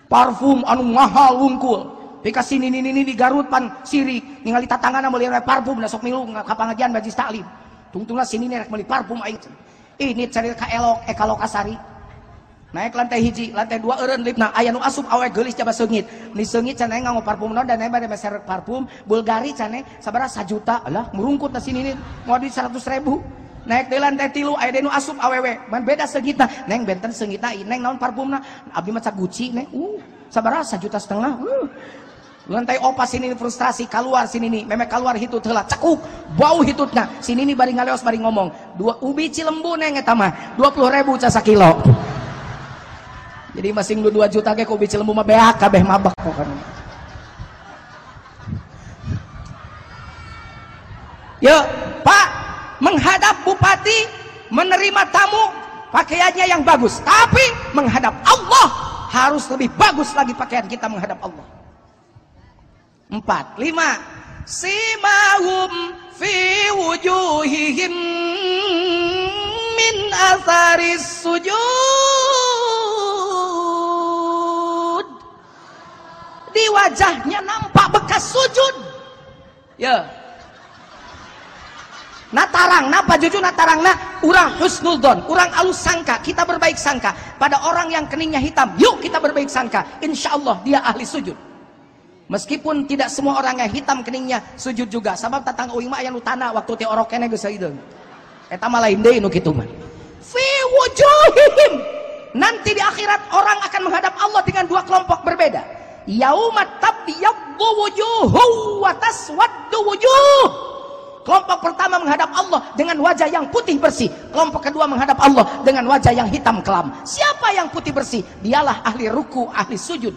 parfum anu mahal wungkul. Pika sini ini ini di Garut pan sirik ningali tatangan melihat parfum nasok milu kapangajian bajis taklim tungtunglah sini nih meli parfum aing. Ini cari ka elok eka lokasari naik lantai hiji lantai dua eren lip. Nah ayah nu asup awe gelis coba sengit ni sengit cenah nganggo parfum non dan bade meser parfum. Bulgari cenah sabara sajuta. Lah merungkut na sini nih. Mau di seratus ribu. Naik di lantai tilu ayah nu asup awewe man beda nah neng benten sengitna neng naon parfumna abdi maca Gucci neng uh sabara sajuta setengah. Uh lantai opas sini frustrasi keluar sini nih. Memek keluar hitut heula cekuk bau hitutnya. Sini nih bari ngaleos bari ngomong. Dua ubi cilembu neng eta mah 20 ribu casa kilo. Jadi masing lu 2 juta ke ubi cilembu mah beak kabeh mabak pokoknya. Yuk pak menghadap bupati menerima tamu pakaiannya yang bagus. Tapi menghadap Allah harus lebih bagus lagi pakaian kita menghadap Allah Empat. Lima. Simahum fi wujuhihim min asaris sujud. Di wajahnya nampak bekas sujud. Ya. Natarang, napa jujur natarang na urang husnul don, urang alus sangka, kita berbaik sangka pada orang yang keningnya hitam. Yuk kita berbaik sangka, insya Allah dia ahli sujud. Meskipun tidak semua orang yang hitam keningnya sujud juga. Sebab tatang uing mah aya nu waktu ti orok kene geus saeudeung. Eta mah lain deui nu kitu mah. Fi wujuhihim. Nanti di akhirat orang akan menghadap Allah dengan dua kelompok berbeda. yaumat tabyaddu wujuhu wa taswaddu wujuh kelompok pertama menghadap Allah dengan wajah yang putih bersih kelompok kedua menghadap Allah dengan wajah yang hitam kelam siapa yang putih bersih dialah ahli ruku ahli sujud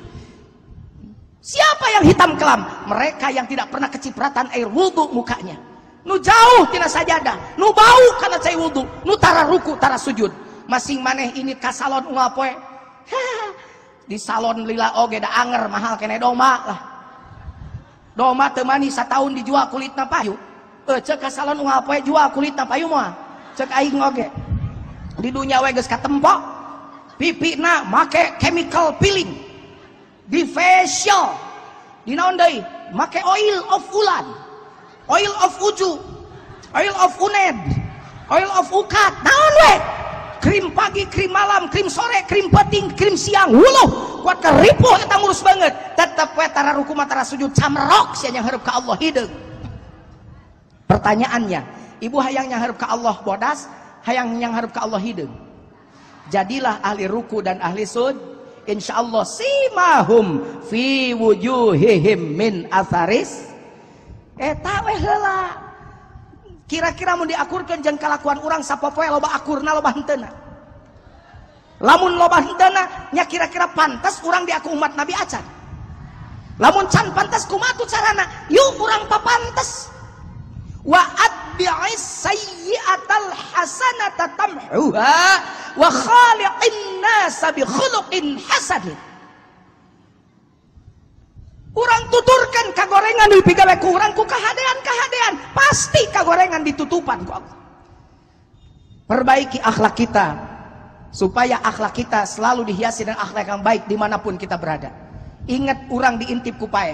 siapa yang hitam kelam? Mereka yang tidak pernah kecipratan air wudhu mukanya. Nu jauh tina sajadah nu bau karena cai wudhu nu tara ruku tara sujud. Masing maneh ini kasalon ungal poe. Di salon lila oge da anger mahal kene doma lah. Doma temani setahun dijual kulit payu. Eh cek ka salon ungal poe jual kulit payu mah cek aing oge. Di dunia we geus katempo pipina make chemical peeling di facial di naon make oil of ulan. Oil of uju. Oil of uned. Oil of ukat. Naon we? Krim pagi krim malam krim sore krim peting krim siang wuluh. Kuat keripuh kita ngurus banget. Tetap we tara ruku tara sujud. Camrok sia yang harap ke Allah hidung. Pertanyaannya ibu hayang yang harap ke Allah bodas hayang yang harap ke Allah hidung. Jadilah ahli ruku dan ahli sujud insyaallah simahum fi wujuhihim min atharis. Eta weh heula kira-kira mau diakurkan jeng kalakuan orang sapopoe loba akurna loba hentena lamun loba hentena nya kira-kira pantas orang diaku umat nabi acan? Lamun can pantas kumatu carana? Yuk orang papantas wa atbi'is sayyi'atal hasanata tamhuha wa khaliqin nasa bi khuluqin hasanin orang tuturkan kagorengan di pigawe kurang ku kahadean kahadean pasti kagorengan ditutupan ku Allah perbaiki akhlak kita supaya akhlak kita selalu dihiasi dengan akhlak yang baik di mana pun kita berada. Ingat orang diintip kupae.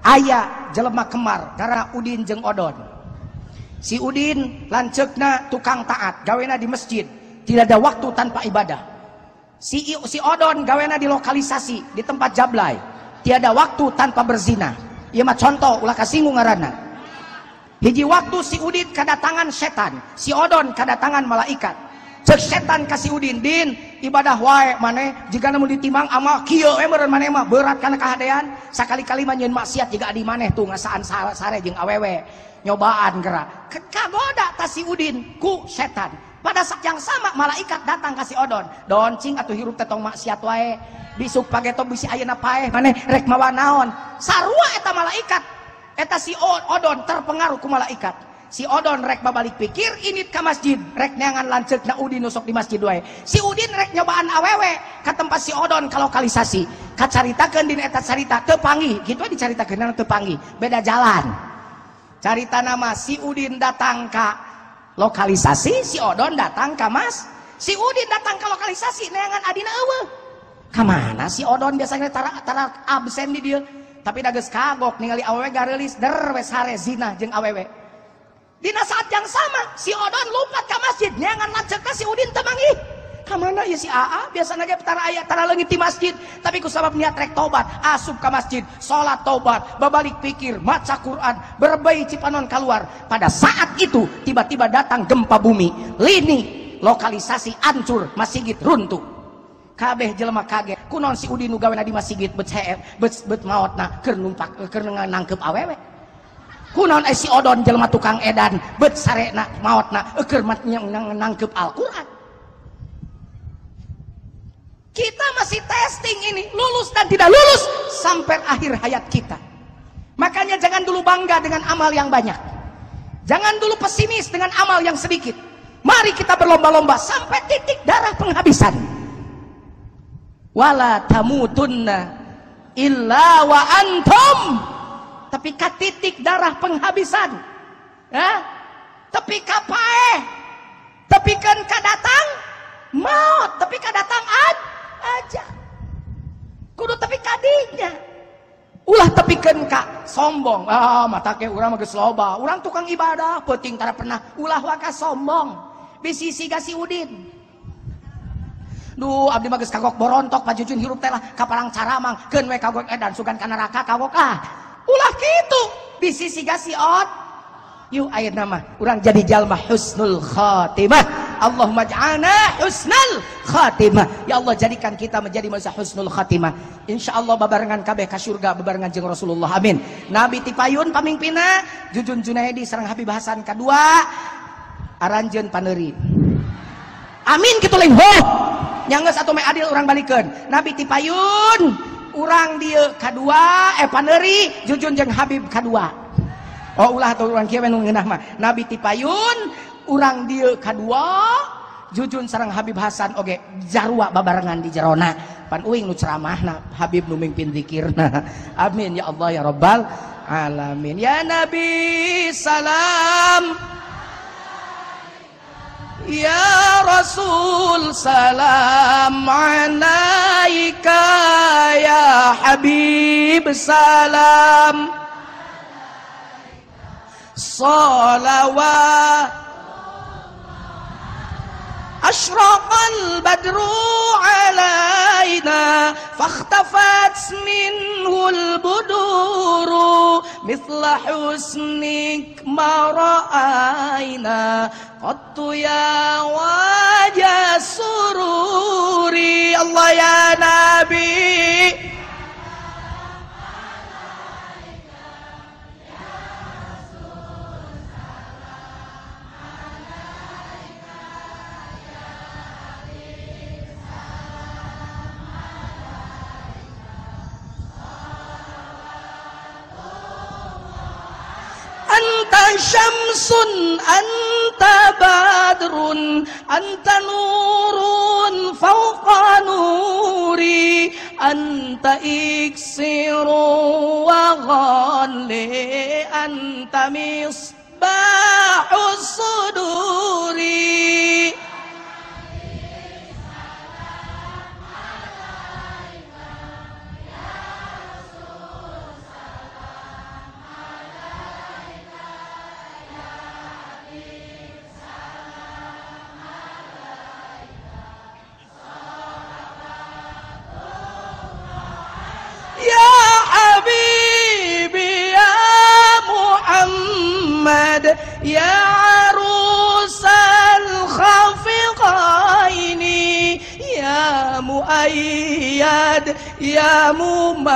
Ayah jelema kemar karena udin jeng odon si udin lancekna tukang taat gawena di masjid. Tidak ada waktu tanpa ibadah. Si si odon gawena di lokalisasi di tempat jablay. Tiada waktu tanpa berzina. Ia mah contoh ulah kasinggung ngaranna. Hiji waktu si Udin kedatangan setan si Odon kedatangan malaikat. Cek setan kasih Udin din ibadah wae maneh jika namun ditimbang amal kieu we meureun maneh mah berat kana kahadean sakali-kali mah nyeun maksiat jika adi maneh tuh ngasaan sare jeung awewe nyobaan gerak. Kagoda tas si Udin. Ku setan. Pada saat yang sama malaikat datang kasih Odon. Doncing atau hirup tetong maksiat wae. Bisuk pageto bisi ayeuna paeh maneh rek mawa naon. Sarua eta malaikat. Eta si odon terpengaruh ku malaikat. Si odon rek babalik pikir ini ke masjid. Rek neangan lancet na udin nusuk di masjid wae. Si udin rek nyobaan awewe ke tempat si odon ke lokalisasi kacaritakeun din eta carita teu panggih kitu dicaritakeun teu panggih beda jalan carita nama si udin datang ke lokalisasi si odon datang ke mas. Si udin datang ke lokalisasi neangan adina eueuh. Ke mana si odon biasanya tara, tara absen di dia tapi dages kagok ningali awewe garelis der wes hare zina jeng awewe dina saat yang sama si odon lompat ke masjid nyangan lacek si udin temangi ke mana ya si AA biasanya ge tara ayat tara leungit di masjid. Tapi ku sabab niat rek tobat asup ke masjid sholat tobat babalik pikir maca Quran berbayi cipanon keluar. Pada saat itu tiba-tiba datang gempa bumi. Lini lokalisasi ancur masjid runtuh. Kabeh jelema kaget. Kunon si Udin nu gawena di masjid bet heep bet bet maotna keur numpak keur nangkep awewe. Kunon eh si Odon jelema tukang edan bet sarena maotna keur nangkep Al-Qur'an kita masih testing ini. Lulus dan tidak lulus sampai akhir hayat kita. Makanya jangan dulu bangga dengan amal yang banyak. Jangan dulu pesimis dengan amal yang sedikit. Mari kita berlomba-lomba sampai titik darah penghabisan. Wala tamutunna illa wa antum. Tapi katitik darah penghabisan. Ya? Tapi kapae tapi kan kadatang maut. Tapi kadatang ad aja. Kudu tapi kadinya. Ulah tapi kengka sombong. Ah, mata ke orang loba. Urang tukang ibadah penting tara pernah. Ulah waka sombong. Bisisi si udin. Duh, abdi magis kagok borontok pajujun hirup teh lah. Kapalang caramang keun we kagok edan sugan ka neraka kagok ah. Ulah kitu. Bisisi si ot. Yuk ayeuna mah urang jadi jalma husnul khatimah. Allahumma ja'alna husnal khatimah. Ya Allah jadikan kita menjadi manusia husnul khatimah. Insyaallah babarengan kabeh ka surga babarengan jeung Rasulullah. Amin. Nabi tipayun pamimpina Jujun Junaidi sareng Habib Hasan kedua aranjeun paneri amin kitu lain. Ho! Nyanggeus atuh me adil urang balikeun. Nabi tipayun urang dia kedua eh paneri Jujun jeung Habib kedua Oh ulah atau orang kia menung ngeunah mah Nabi tipayun urang dia kedua jujun sarang Habib Hasan oke jarwa babarengan di jerona. Pan uing nu ceramahna Habib nu zikirna. Amin ya Allah ya rabbal alamin. Ya Nabi salam. Ya Rasul salam alaika ya Habib salam صلوات. أشرق البدر علينا فاختفت منه البدور مثل حسنك ما رأينا. قط يا وجه السرور الله يا نبي. Syamsun anta badrun anta nurun fauqa nuri anta iksiru wa anta misbahus suduri يا عروس الخافقين يا مؤيد يا ممجد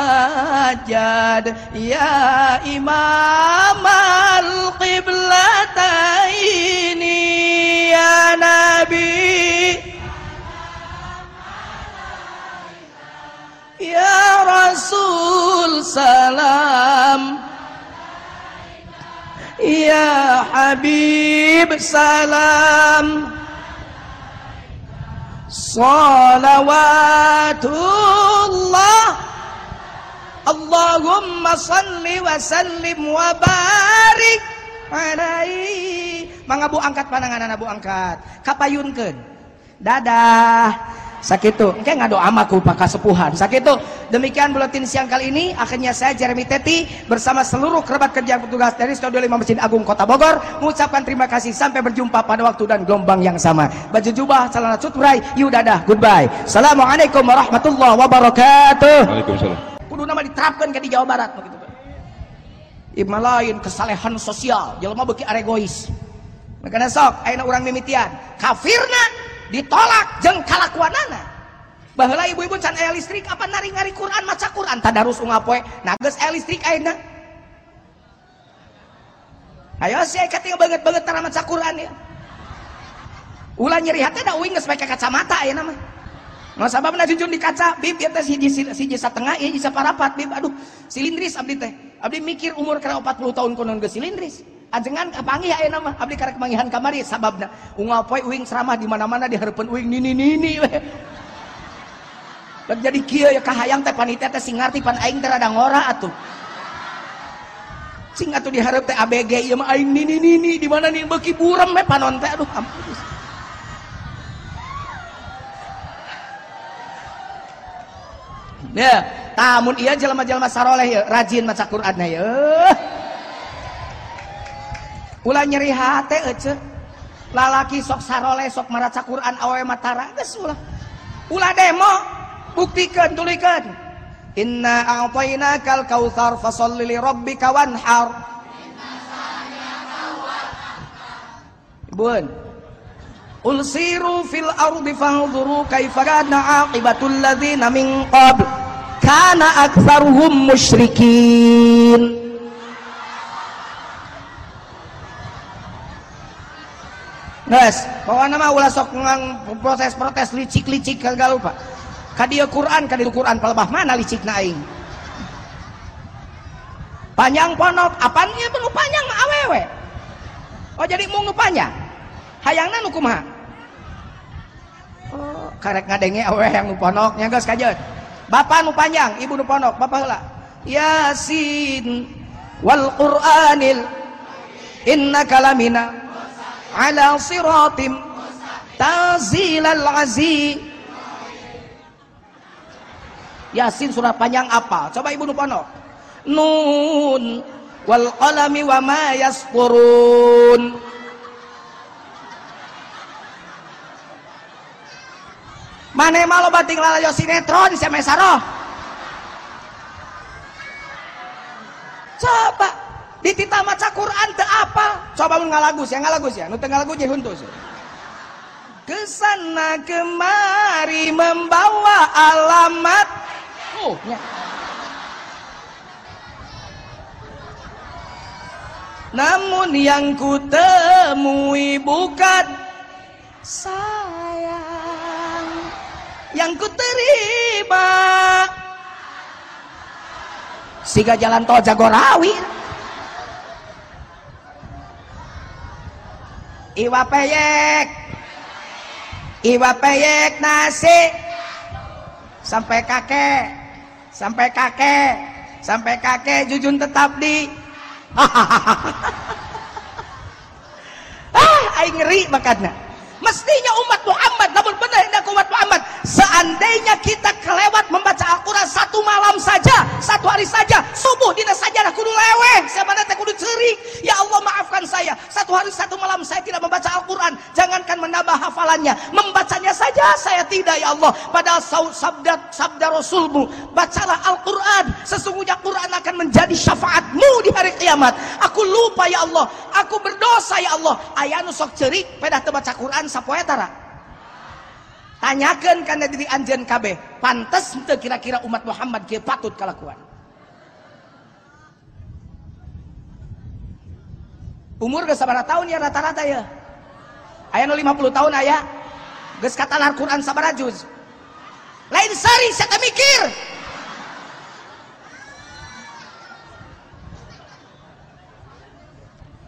يا إمام القبلتين يا نبي يا رسول سلام. Ya Habib salam. Salawatullah. Allahumma salli wa sallim wa barik alaihi Mangabu angkat panangan anak bu angkat. Kapayunkeun. Dadah Sakitu, engke ngado amaku pak sepuhan. Sakitu, demikian buletin siang kali ini. Akhirnya saya Jeremy Teti bersama seluruh kerabat kerja petugas dari Studio 5 Masjid Agung Kota Bogor mengucapkan terima kasih sampai berjumpa pada waktu dan gelombang yang sama. Baju jubah, celana cutbray, yudadah, goodbye. Assalamualaikum warahmatullahi wabarakatuh. Waalaikumsalam. Kudu nama diterapkan ke di Jawa Barat begitu. Ibma lain kesalehan sosial, jelema beki aregois. Makanya sok, ayeuna urang mimitian. Kafirna ditolak jeng kalakuanana. Bahwa ibu-ibu can aya listrik apa nari-ngari Quran maca Quran? Tadarus ungapoe nages aya listrik ayeuna? Ayo sih kating banget-banget tara maca Quran ya. Ulah nyeri hati da uing geus make kacamata ayeuna mah. Nah, sababna jujun di kaca, bib ya teh siji siji satengah ieu bisa parapat bib. Aduh silindris abdi teh. Abdi mikir umur kira 40 tahun konon geus silindris ajengan kapanggih ayeuna mah abdi karek manggihan kamari sababna. Unggal poe uing ceramah di mana-mana di hareupeun uing nini nini we. Jadi kieu ya kahayang teh panitia teh sing ngarti pan aing teh rada ngora atuh. Sing atuh dihareup teh ABG ieu mah aing nini nini di mana nih beuki burem we panon teh aduh ampun. Ya, tamun iya jelema-jelema saroleh ya, rajin maca Qur'an ya ulah nyeri hati ece lalaki sok sarole sok maraca Quran awe matara geus ulah. Ulah demo buktikan tulikan. Inna a'tainakal kautsar fasholli li rabbika wanhar. Bun. Ulsiru fil ardi fanzuru kaifa kana aqibatul ladzina min qabl. Kana aktsaruhum musyrikin Guys, bahwa nama ulah sok proses protes licik-licik gagal lupa. Kadia Quran, kadia Quran palebah mana licik naing. Panjang ponok, apanya penuh panjang awewe. Oh jadi mau panjang. Hayangna nu kumaha? Oh, karek ngadenge awewe yang nu ponok, nya geus kajeut. Bapak nu panjang, ibu nu ponok, bapak heula. Yasin wal Qur'anil innaka lamina ala siratim tazilal aziz Yasin surat panjang apa? Coba ibu nu ponok. Nun wal qalami wa ma yasqurun. Mane malo bating lalayo sinetron semesaro. Coba ditita maca Quran teu apa coba mun ngalagus ya ngalagus ya. Nu teu ngalagus ya huntus. Ke sana kemari membawa alamat. Oh ya. namun yang ku temui bukan sayang. Yang ku terima. Siga jalan tol jagorawi iwa peyek. Iwa peyek nasi. Sampai kakek. Sampai kakek. Sampai kakek jujun tetap di. Ah aing ngeri makanya mestinya umat Muhammad namun benar hendak umat Muhammad. Seandainya kita kelewat membaca Al-Quran satu malam saja satu hari saja subuh dina saja kudu leweh sebenarnya teh kudu ceri? Ya Allah maafkan saya satu hari satu malam saya tidak membaca Al-Quran. Jangankan menambah hafalannya. Membacanya saja saya tidak ya Allah. Padahal sabda sabda Rasulmu bacalah Al-Quran. Sesungguhnya Quran akan menjadi syafaatmu di hari kiamat. Aku lupa ya Allah. Aku berdosa ya Allah. Ayah nusok cerik pedah terbaca Quran sapoe tara tanyakan karena diri anjen KB pantas kira-kira umat Muhammad kia patut kalakuan umur ke sabara tahun ya rata-rata ya. Ayah 50 tahun ayah ges kata Al-Quran sabara juz. Lain sari saya mikir.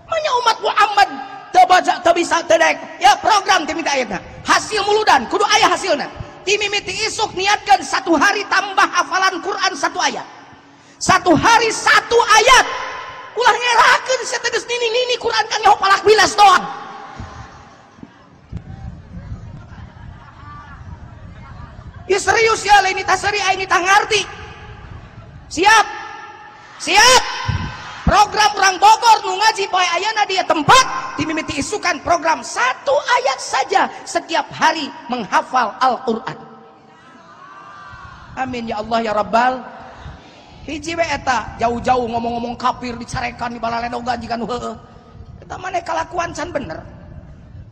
Manya umat Muhammad terbaca terbisa tedek ya program timita ayatnya hasil muludan kudu ayah hasilnya timimiti isuk niatkan satu hari tambah hafalan Quran satu ayat. Satu hari satu ayat ulah ngerakeun seteges nini nini Quran kan nyaho palak bilas doang. Ya serius ya ini tasari ini tak ngerti siap. Siap. Program orang Bogor nu ngaji poe ayana dia tempat dimimiti isukan program satu ayat saja setiap hari menghafal Al-Quran. Amin ya Allah ya Rabbal hiji eta jauh-jauh ngomong-ngomong kafir dicarekan di balaledogan jika nu heueuh eta maneh kalakuan can bener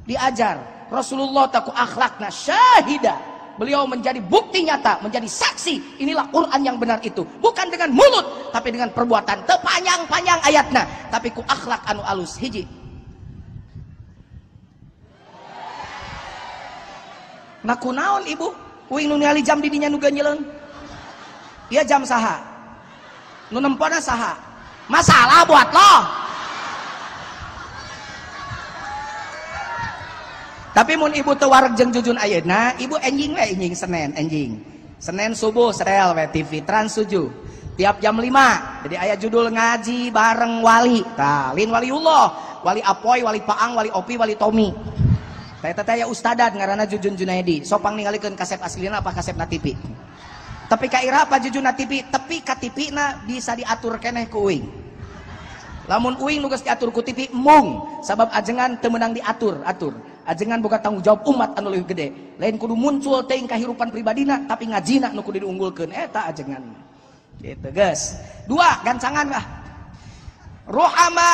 diajar Rasulullah taku akhlakna syahida beliau menjadi bukti nyata, menjadi saksi. Inilah Quran yang benar itu. Bukan dengan mulut, tapi dengan perbuatan. Tepanjang-panjang ayatnya, tapi ku akhlak anu alus. Hiji. Kunaon ibu? Uing nu ningali jam didinya nu ganjeleun. Dia jam saha? Nu nempona saha? Masalah buat lo. tapi mun ibu teu wareg jeung jujun ayeuna ibu enjing we enjing Senin enjing Senin subuh serel we TV Trans 7 tiap jam 5 jadi ayah judul ngaji bareng wali. Tah lin waliullah wali apoy wali paang wali opi wali tomi saya teh ya ustadat ngaranna Jujun Junaidi sopang ningalikeun kasep aslina apa kasep na TV tapi kaira apa Jujun na TV tapi ka TV na bisa diatur keneh ku uing. Lamun uing nugas diatur ku TV mung. Sabab ajengan teu meunang diatur atur. Ajengan buka tanggung jawab umat anu lebih gede. Lain kudu muncul teing kehidupan pribadina tapi ngajina nu kudu diunggulkeun. Eta ajengan. Gitu guys dua gancangan lah rohama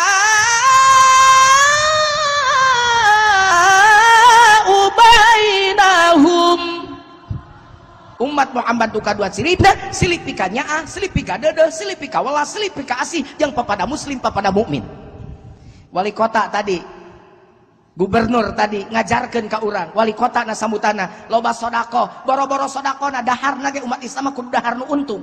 umat Muhammad duka dua cirina silip pika nyaah silip pika dede silip pika wala silip pika asih. Yang kepada muslim kepada mukmin. Wali kota tadi gubernur tadi ngajarkan ke orang wali kota na samutana loba sodako boro-boro sodako na dahar nage umat Islam kudu dahar nu untung.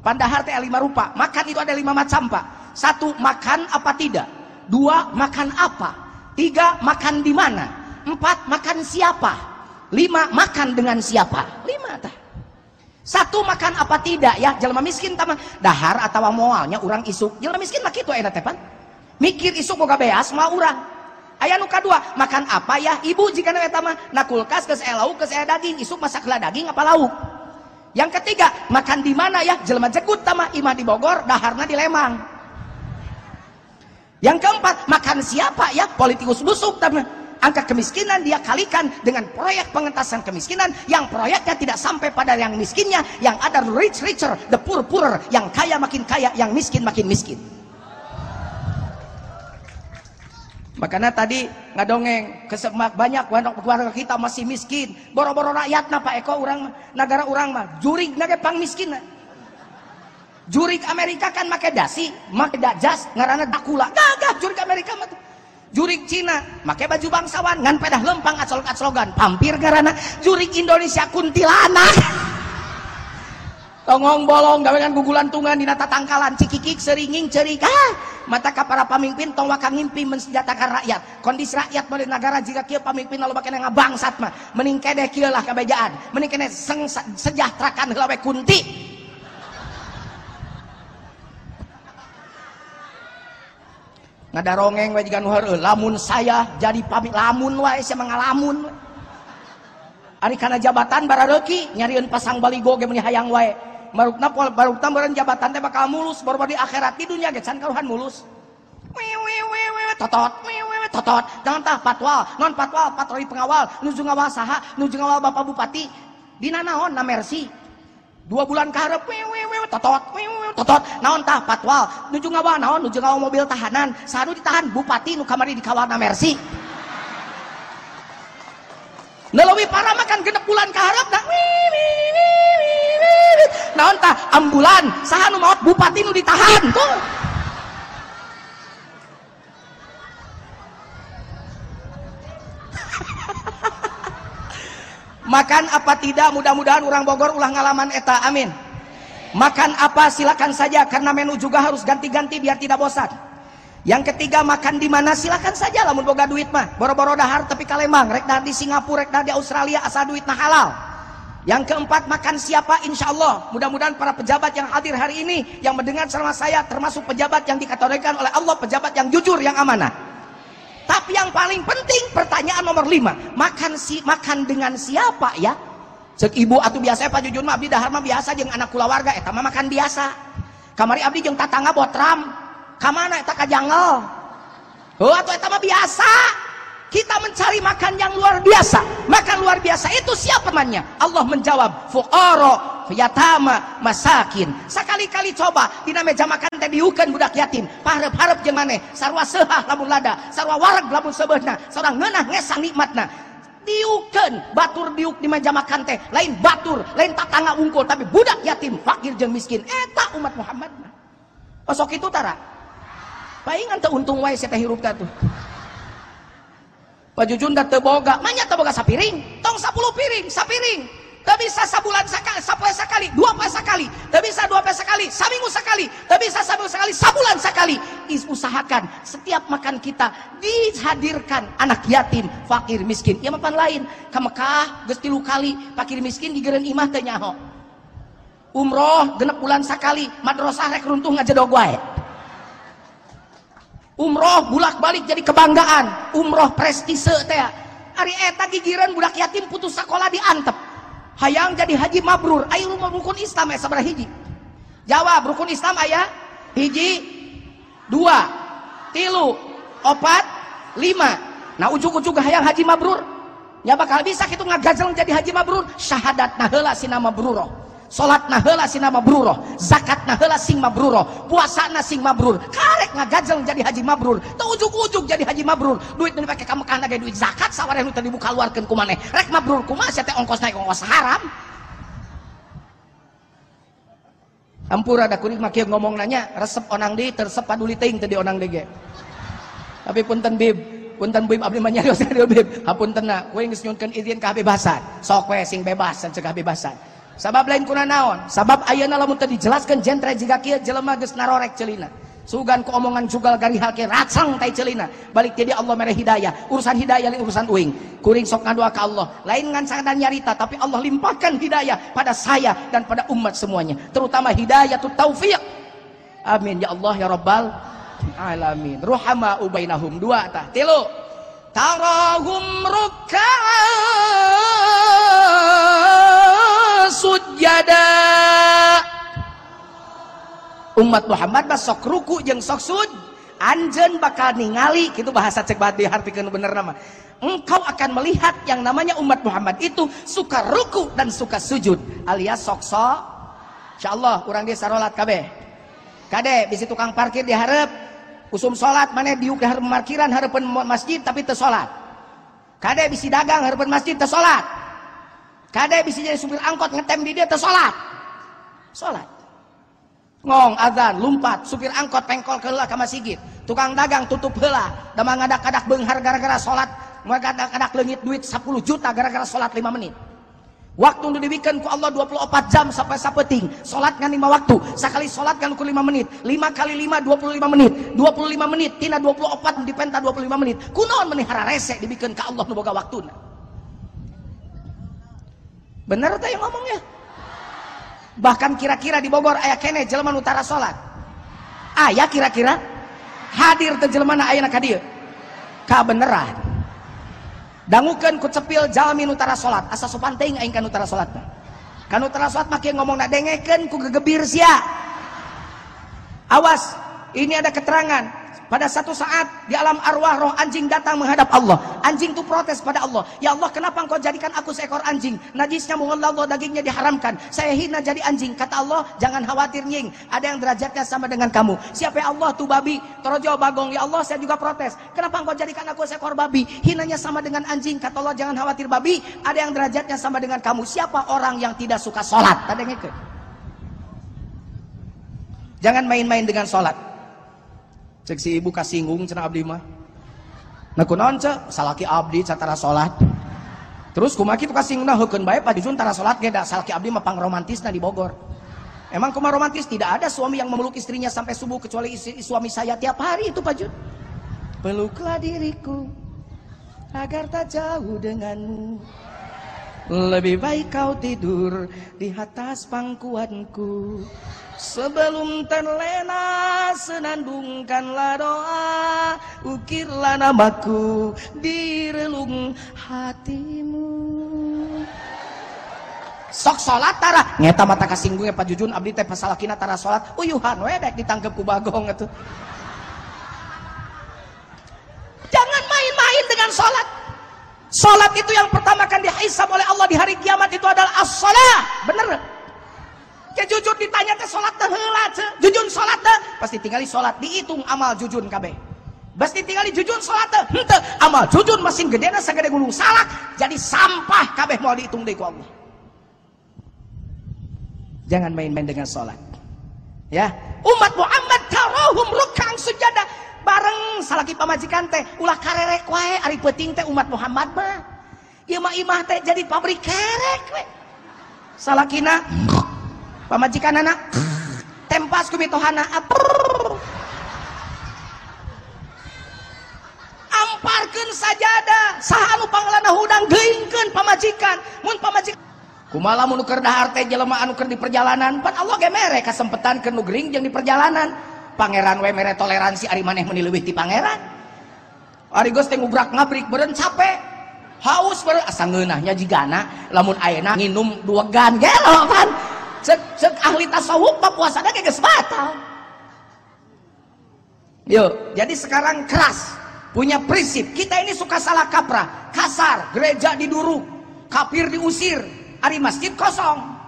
Pandahar teh lima rupa. Makan itu ada lima macam pak. Satu makan apa tidak? Dua makan apa? Tiga makan di mana? Empat makan siapa lima makan dengan siapa? Lima tah. Satu makan apa tidak ya? Jelma miskin tama dahar atau moalnya orang isuk. Jelma miskin mah kitu enak tepan mikir isuk boga beas mah orang ayah nuka dua makan apa ya? Ibu jika na tama na kulkas ke saya lauk ke saya daging isuk masaklah daging apa lauk? Yang ketiga makan di mana ya? Jelma jegut tama imah di Bogor daharna di Lemang. Yang keempat makan siapa ya? Politikus busuk tama angka kemiskinan dia kalikan dengan proyek pengentasan kemiskinan yang proyeknya tidak sampai pada yang miskinnya yang ada rich richer the poor poorer yang kaya makin kaya yang miskin makin miskin. Makanya tadi ngadongeng kesemak banyak keluarga kita masih miskin. Boro-boro rakyat Pak Eko orang negara orang mah jurig nage pang miskin jurig Amerika kan make dasi make jas ngarana dakula. Gagah jurig Amerika mah jurik Cina make baju bangsawan ngan pedah lempang acol slogan pampir garana jurik Indonesia kuntilanak. Tongong bolong gawean gugulan tungan di nata tangkalan cikikik seringing cerik ah mata para pemimpin tong wakang ngimpi mensenjatakan rakyat. Kondisi rakyat pada negara jika kia pemimpin lalu bakal ngabangsat mah. Mending kene kia lah kebejaan. Mending kene sejahterakan helawe kunti ngadarongeng we jiga nuhar lamun saya jadi pamit lamun wae saya mangalamun ari kana jabatan barareuki nyariin pasang baligo ge meuni hayang wae. Marukna barukna beureun jabatan teh bakal mulus baru di akhirat di dunia ge can karuhan mulus. Totot. Totot. Jangan tah patwal. Non patwal patroli pengawal. Nuju ngawal saha nuju ngawal bapak bupati. Dina naon na mercy dua bulan karep totot totot. Naon tah patwal? Nuju ngawa naon? Nuju ngawa mobil tahanan. Sanu ditahan bupati nu kamari di kawarna mercy. Nelawi para makan genep bulan kaharap dah. Naon tah ambulan? Saha nu maot bupati nu ditahan. Tuh makan apa tidak mudah-mudahan orang Bogor ulah ngalaman eta amin. Makan apa silakan saja karena menu juga harus ganti-ganti biar tidak bosan. Yang ketiga makan di mana silakan saja lamun boga duit mah. Boro-boro dahar tapi kalemang rek di Singapura rek di Australia asal duit nah halal. Yang keempat makan siapa insya Allah mudah-mudahan para pejabat yang hadir hari ini yang mendengar sama saya termasuk pejabat yang dikategorikan oleh Allah pejabat yang jujur yang amanah tapi yang paling penting pertanyaan nomor lima, makan si makan dengan siapa ya? Cek ibu atau biasa Pak Jujun mah abdi dahar mah biasa jeung anak keluarga eta mah makan biasa. Kamari abdi jeung tatangga botram. Kamana eta ka jangel? Oh atau eta mah biasa. Kita mencari makan yang luar biasa. Makan luar biasa itu siapa temannya? Allah menjawab, fuqara yatama masakin. Sekali-kali coba dina meja makan teh diukeun budak yatim. Paharep-harep jeung maneh? Sarua seuhah lamun lada sarua wareg lamun sebeuna sarua ngeunah ngesang nikmatna. Diukeun batur diuk di meja makan teh lain batur lain tatangga unggul tapi budak yatim fakir jeung miskin. Eta umat Muhammad Pasok itu tara? Paingan teu untung wae saya teh hirup tuh Pajujun da teu boga, manya teu boga sapiring, tong 10 piring, sapiring tak bisa sebulan sekali, sapoe sekali, dua poe sekali, tak bisa dua poe sekali, seminggu sekali, tak bisa seminggu sekali, sebulan sekali. Usahakan setiap makan kita dihadirkan anak yatim, fakir, miskin. Ya mapan lain, ke Mekah, gestilu kali, fakir miskin digeren imah teh nyaho. Umroh genep bulan sekali, madrasah rek runtuh ngajedog wae. Umroh bulak balik jadi kebanggaan, umroh prestise teh. Ari eta gigiran budak yatim putus sekolah diantep hayang jadi haji mabrur. Ayo rumah rukun Islam ya sabar hiji. Jawab rukun Islam ayah hiji dua tilu opat lima. Nah ujung-ujung hayang haji mabrur. Ya bakal bisa kita ngagajeleng jadi haji mabrur. Syahadat nahela si nama bruroh salat si nama bruroh zakat nahela sing mabruro puasa na sing mabrur karek ngagajel jadi haji mabrur tuh ujuk-ujuk jadi haji mabrur duit nu dipake kamu kana duit zakat sawareh nu tadi buka luarkeun ku maneh rek mabrur kumaha sia teh ongkos naik ongkos haram Ampura ada kuring makin ngomong nanya resep onang di tersep paduli ting tadi onang dege. Tapi punten bib, punten bib abdi manyarios bib. Hapunten na, kuring geus nyunkeun izin kebebasan. Sok we sing bebas cegah bebasan. Sabab lain kuna naon? Sabab ayeuna lamun teu dijelaskeun jentre jika kieu jelema geus narorek celina. Sugan ku omongan jugal gari halke racang tai celina. Balik jadi Allah mere hidayah. Urusan hidayah urusan uing. Kuring sok ngadua ke Allah. Lain ngan sangat nyarita tapi Allah limpahkan hidayah pada saya dan pada umat semuanya. Terutama hidayah tu taufiq. Amin ya Allah ya Rabbal alamin. Ruhama ubainahum dua tah. Tilu. Tarahum ruk'a sujada. Umat Muhammad mah sok ruku jeung sok sud anjen bakal ningali gitu bahasa cek banget dihartikan bener nama. Engkau akan melihat yang namanya umat Muhammad itu suka ruku dan suka sujud alias sok sok insyaallah kurang dia sarolat kabeh. Kade bisi tukang parkir diharap usum sholat mana diuk diharap parkiran harapan masjid tapi teu sholat kade bisi dagang harapan masjid teu kade bisi jadi supir angkot ngetem di dia teu sholat. Sholat. Ngong azan lumpat supir angkot pengkol ke ke masjid. Tukang dagang tutup hela damang ngadak-kadak benghar gara-gara sholat. Ngadak-kadak lengit duit 10 juta gara-gara sholat 5 menit. Waktu nu dibikin ku Allah 24 jam sampai sapeting. Sholat ngan 5 waktu. Sekali sholat kan ku 5 menit. 5 kali 5 25 menit. 25 menit tina 24 dipenta 25 menit. Kunaon menihara rese dibikin ke Allah nu boga waktu bener teh yang ngomongnya? Bahkan kira-kira di Bogor ayah kene jelman utara sholat. Ayah kira-kira hadir ke jelman ayah nak hadir beneran. Dangukan ku cepil jamin utara sholat. Asa sopan ting aing kan utara sholat kan utara sholat makin ngomong nak dengekan ku gegebir sia. Awas ini ada keterangan pada satu saat di alam arwah roh anjing datang menghadap Allah. Anjing itu protes pada Allah. Ya Allah kenapa engkau jadikan aku seekor anjing? Najisnya Allah dagingnya diharamkan. Saya hina jadi anjing. Kata Allah jangan khawatir nying. Ada yang derajatnya sama dengan kamu. Siapa ya Allah tuh babi? Torojo bagong. Ya Allah saya juga protes. Kenapa engkau jadikan aku seekor babi? Hinanya sama dengan anjing. Kata Allah jangan khawatir babi. Ada yang derajatnya sama dengan kamu. Siapa orang yang tidak suka sholat? Itu. Jangan main-main dengan sholat cek si ibu kasinggung cina abdi mah. Nah kunaon cek? Salaki abdi catara sholat. Terus kumaki tuh kasinggung nah hukun baik pada jun tara sholat geda salaki abdi mah pang romantis di Bogor. Emang kuma romantis tidak ada suami yang memeluk istrinya sampai subuh kecuali istri, suami saya tiap hari itu Pak Jun. Peluklah diriku agar tak jauh denganmu. Lebih baik kau tidur di atas pangkuanku Sebelum terlena senandungkanlah doa Ukirlah namaku di relung hatimu. Sok salat tara. Ngeta mata kasinggungnya Pak Jujun. Abdi teh pasalakina tara salat Uyuhan wedek ditangkep ku bagong itu Jangan main-main dengan salat Salat itu yang pertama akan dihisab oleh Allah di hari kiamat itu adalah as-salah Bener ke jujun ditanya ke heula jujun teh pasti tinggali sholat dihitung amal jujun kabeh. Pasti tinggali jujun teh henteu amal jujun mesin gedena sagede gulung salak jadi sampah kabeh mau dihitung ku Allah. Jangan main-main dengan sholat. Ya umat Muhammad tarahum rukang sujada bareng salaki pamajikan teh ulah karerek wae ari penting teh umat Muhammad mah. Ieu mah imah teh jadi pabrik kerek we. Salakina pamajikan anak. Tempas ku mitohana amparkan sajada sahanu panglana hudang geingkeun pamajikan. Mun pamajikan. Kumaha mun keur dahar teh jelema anu keur di perjalanan pan Allah ge mere kasempetan keur nu di perjalanan. Pangeran we mere toleransi ari maneh ti pangeran. Ari geus teh ngubrak ngabrik beureun capek haus beureun asa ngeunahnya jigana lamun ayeuna nginum dua gan gelo kan cek cek ahli tasawuf mah puasanya kayak batal. Yuk jadi sekarang keras punya prinsip. Kita ini suka salah kaprah. Kasar gereja diduru kafir diusir hari masjid kosong.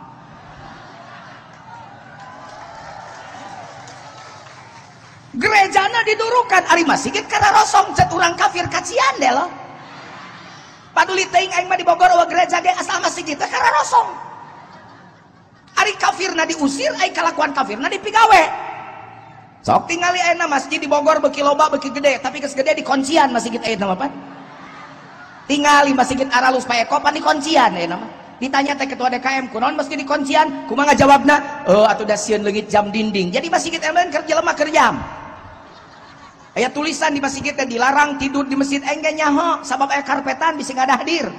Gerejana didurukan hari masjid karena rosong. Cet orang kafir kacian deh loh paduli teing aing mah di Bogor gereja ge asal masjid itu karena rosong Ari kafir na diusir ay kalakuan kafir na dipigawe. Sok tinggali ayeuna masjid di Bogor beki loba beki gede tapi geus gede di kuncian masjid ayeuna mah pan tingali masjid aralus pae kopan di kuncian ayeuna mah ditanya teh ketua DKM kunaon masjid di kuncian kumaha ngajawabna oh atuh da sieun leungit jam dinding. Jadi masjid elemen kerja lemah kerjam Aya tulisan di masjid teh dilarang tidur di masjid engge nyaho sabab aya karpetan bisa ada hadir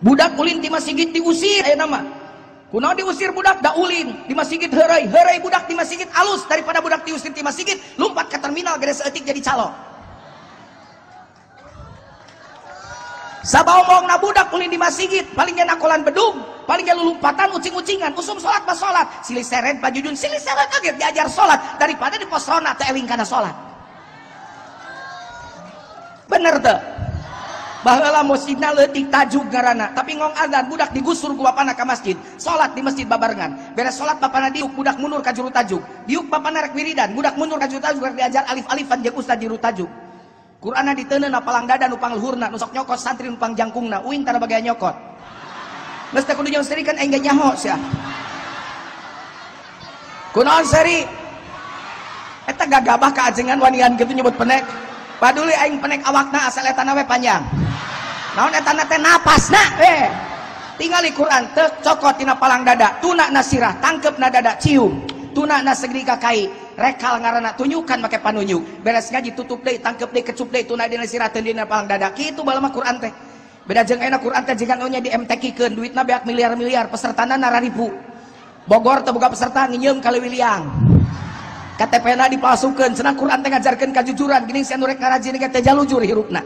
budak ulin di masjid diusir. Aya nama. Kunaon diusir budak? Da ulin di masjid. Heureuy heureuy budak di masjid. Alus daripada budak diusir di masjid lompat ke terminal gede seetik jadi calo na budak ulin di masjid paling enak kolan bedung paling lumpatan ucing-ucingan usum sholat pas sholat. Silih seret pajujun silih seret kaget diajar sholat daripada di posrona teling karena sholat. Bener tuh bahwa masjidna letik tajuk garana. Tapi ngong adan budak digusur ku bapana ke masjid. Sholat di masjid babarengan. Beres sholat bapana diuk budak mundur ke juru tajuk. Diuk bapana rek wiridan budak mundur ke juru tajuk. Diajar alif-alifan jeung ustaz juru tajuk. Qur'ana diteuneu na palang dada nu pangluhurna nusok nyokot santri nu pangjangkungna uing tara bagaya nyokot. Geus kudu jeung kan engge nyaho sia. Kunaon seri? Eta gagabah kaajengan wanian gitu nyebut penek paduli aing penek awakna asal eta we panjang. Naon eta teh napasna we tinggali Quran teu cokot tina palang dada. Tuna nasirah tangkep na dada cium. Tuna na segeri kakai rekal ngarana tunjukkan pakai panunjuk. Beres ngaji tutup deh tangkep deh kecup deh tunai dina siratan dina palang dada. Kitu balama Quran teh. Beda jeng enak Quran teh jika nya di MTQ ke duit nabi miliar-miliar pesertana ribu Bogor terbuka peserta nginyeum kali Wiliang KTP na dipalsukan senang Quran teh ngajarkan kejujuran gini saya nurek ngaraji ini teh jalujur hirupna.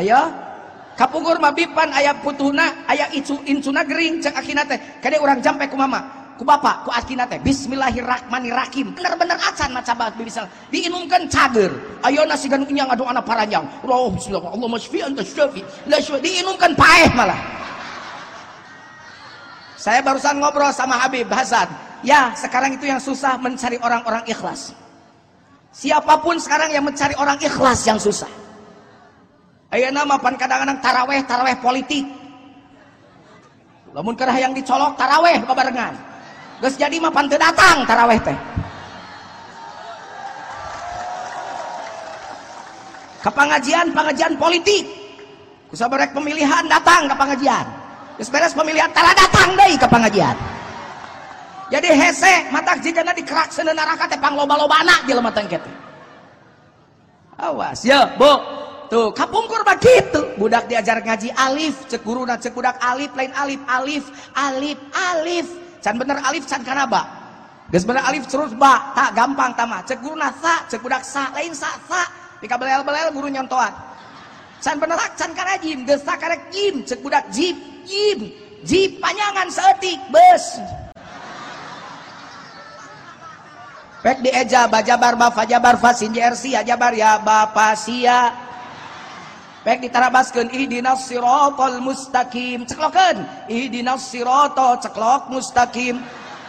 Ayo. Kapugur mabipan ayah putuna ayah icu incuna gering cek akina teh. Kade orang jampe ku mama ku bapak ku askina teh. Bismillahirrahmanirrahim. Bener-bener acan maca bahasa bisa. Diinumkan cager. Ayo nasi ganu nyang adu anak paranyang roh bismillah Allah masfi anta syafi la diinumkan paeh malah. Saya barusan ngobrol sama Habib Hasan ya sekarang itu yang susah mencari orang-orang ikhlas. Siapa pun sekarang yang mencari orang ikhlas yang susah. Ayo nama pan kadang-kadang taraweh taraweh politik. Lamun kerah yang dicolok taraweh babarengan. Gus jadi mah pantu datang taraweh teh. Ke pengajian pengajian politik. Kusabarek pemilihan datang ke pengajian. Gus beres pemilihan tara datang deh ke pengajian jadi hese mata jika dikerak senen neraka teh anak jelema teh awas ya bu tuh kapungkur begitu budak diajar ngaji alif cek guru dan cek budak alif lain alif alif alif alif. Can bener alif can kanaba geus bener alif terus ba. Tak gampang tama. Cek guru sa cek budak sa lain sa sa. Pika belel-belel guru nyontoan can bener can jim. Geus sa karek jim. Cek budak jip jim. Jip panjangan seetik bes Pek di eja bajabar ba fajabar fasin jersi ajabar ya bapak sia Baik ditarabaskan ihdinas siratal mustaqim. Ceklokeun ihdinas siratal ceklok mustaqim.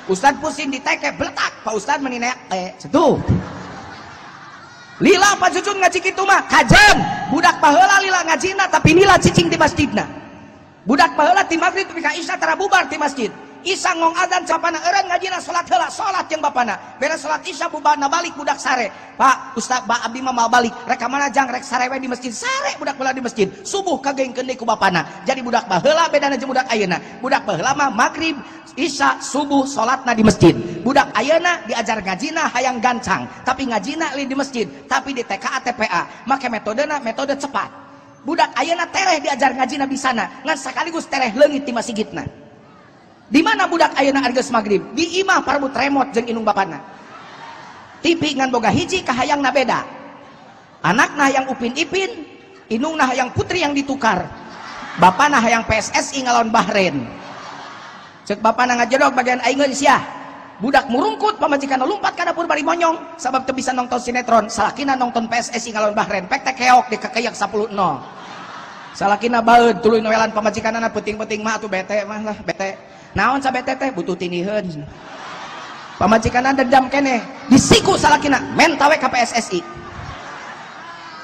Ustad pusing diteke beletak Pak Ustad menina eh setu Lila Pak Cucun ngaji kitu mah? Kajem budak paheula lila ngajina tapi nila cicing di masjidna. Budak paheula ti maghrib tapi ka isya di masjid Isa ngong adan capana eren ngajina salat heula salat yang bapana. Beres salat isya bubana balik budak sare. Pak Ustaz Pak Abdi mah balik. Rek mana jang? Rek sarewe di masjid. Sare budak bela di masjid. Subuh kageng kendi ku bapana. Jadi budak baheula bedana jeung budak ayeuna. Budak baheula mah maghrib isya subuh salatna di masjid. Budak ayeuna diajar ngajina hayang gancang tapi ngajina li di masjid tapi di TKA TPA make metodena metode cepat. Budak ayeuna tereh diajar ngajina di sana. Ngan sekaligus tereh leungit di masjidna di mana budak ayeuna arges maghrib? Di imah parabut remote jeng inung bapana tipi ngan boga hiji kahayang na beda. Anak nah yang upin ipin inung nah yang putri yang ditukar bapak nah yang PSSI ngalon Bahrain. Cek bapak nah ngajedok bagian aingin sia. Budak murungkut pamajikan lompat ke dapur bari monyong sabab bisa nonton sinetron. Salakina nonton PSSI ngalon Bahrain. Pek teh keok di kekayak 10 no salakina baeud tuluy noelan pamajikanana penting-penting mah atuh bete mah lah bete naon sabe teteh butuh tinihan pamajikan dendam kene. Disiku salakina mentawe ke PSSI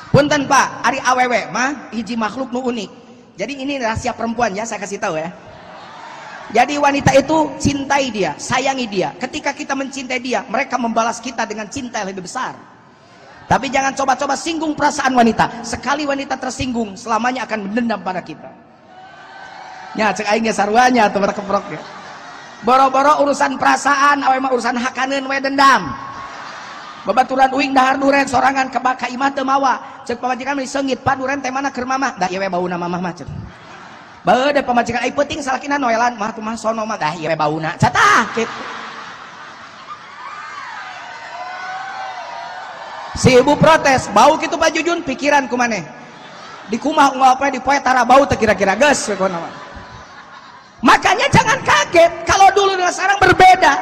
punten pak ari awewe mah hiji makhluk nu unik. Jadi ini rahasia perempuan ya saya kasih tahu ya. Jadi wanita itu cintai dia sayangi dia. Ketika kita mencintai dia mereka membalas kita dengan cinta yang lebih besar. Tapi jangan coba-coba singgung perasaan wanita. Sekali wanita tersinggung selamanya akan mendendam pada kita ya cek aing sarwanya atau berkeprok ya boro-boro urusan perasaan awe urusan hakaneun we dendam. Babaturan uing dahar duren sorangan kebaka imah teu mawa. Ceuk pamajikan meuli seungit pa duren teh mana keur mamah dah ieu we bauna mamah mah ceuk deh pamajikan ai peuting salakina noelan. Mah tuh mah sono mah. Dah ieu we bauna catah kitu si ibu protes bau gitu Pak Jujun? Pikiran kumane di kumah unggal di poe tara bau teh kira-kira. Geus we makanya jangan kaget kalau dulu dengan sekarang berbeda.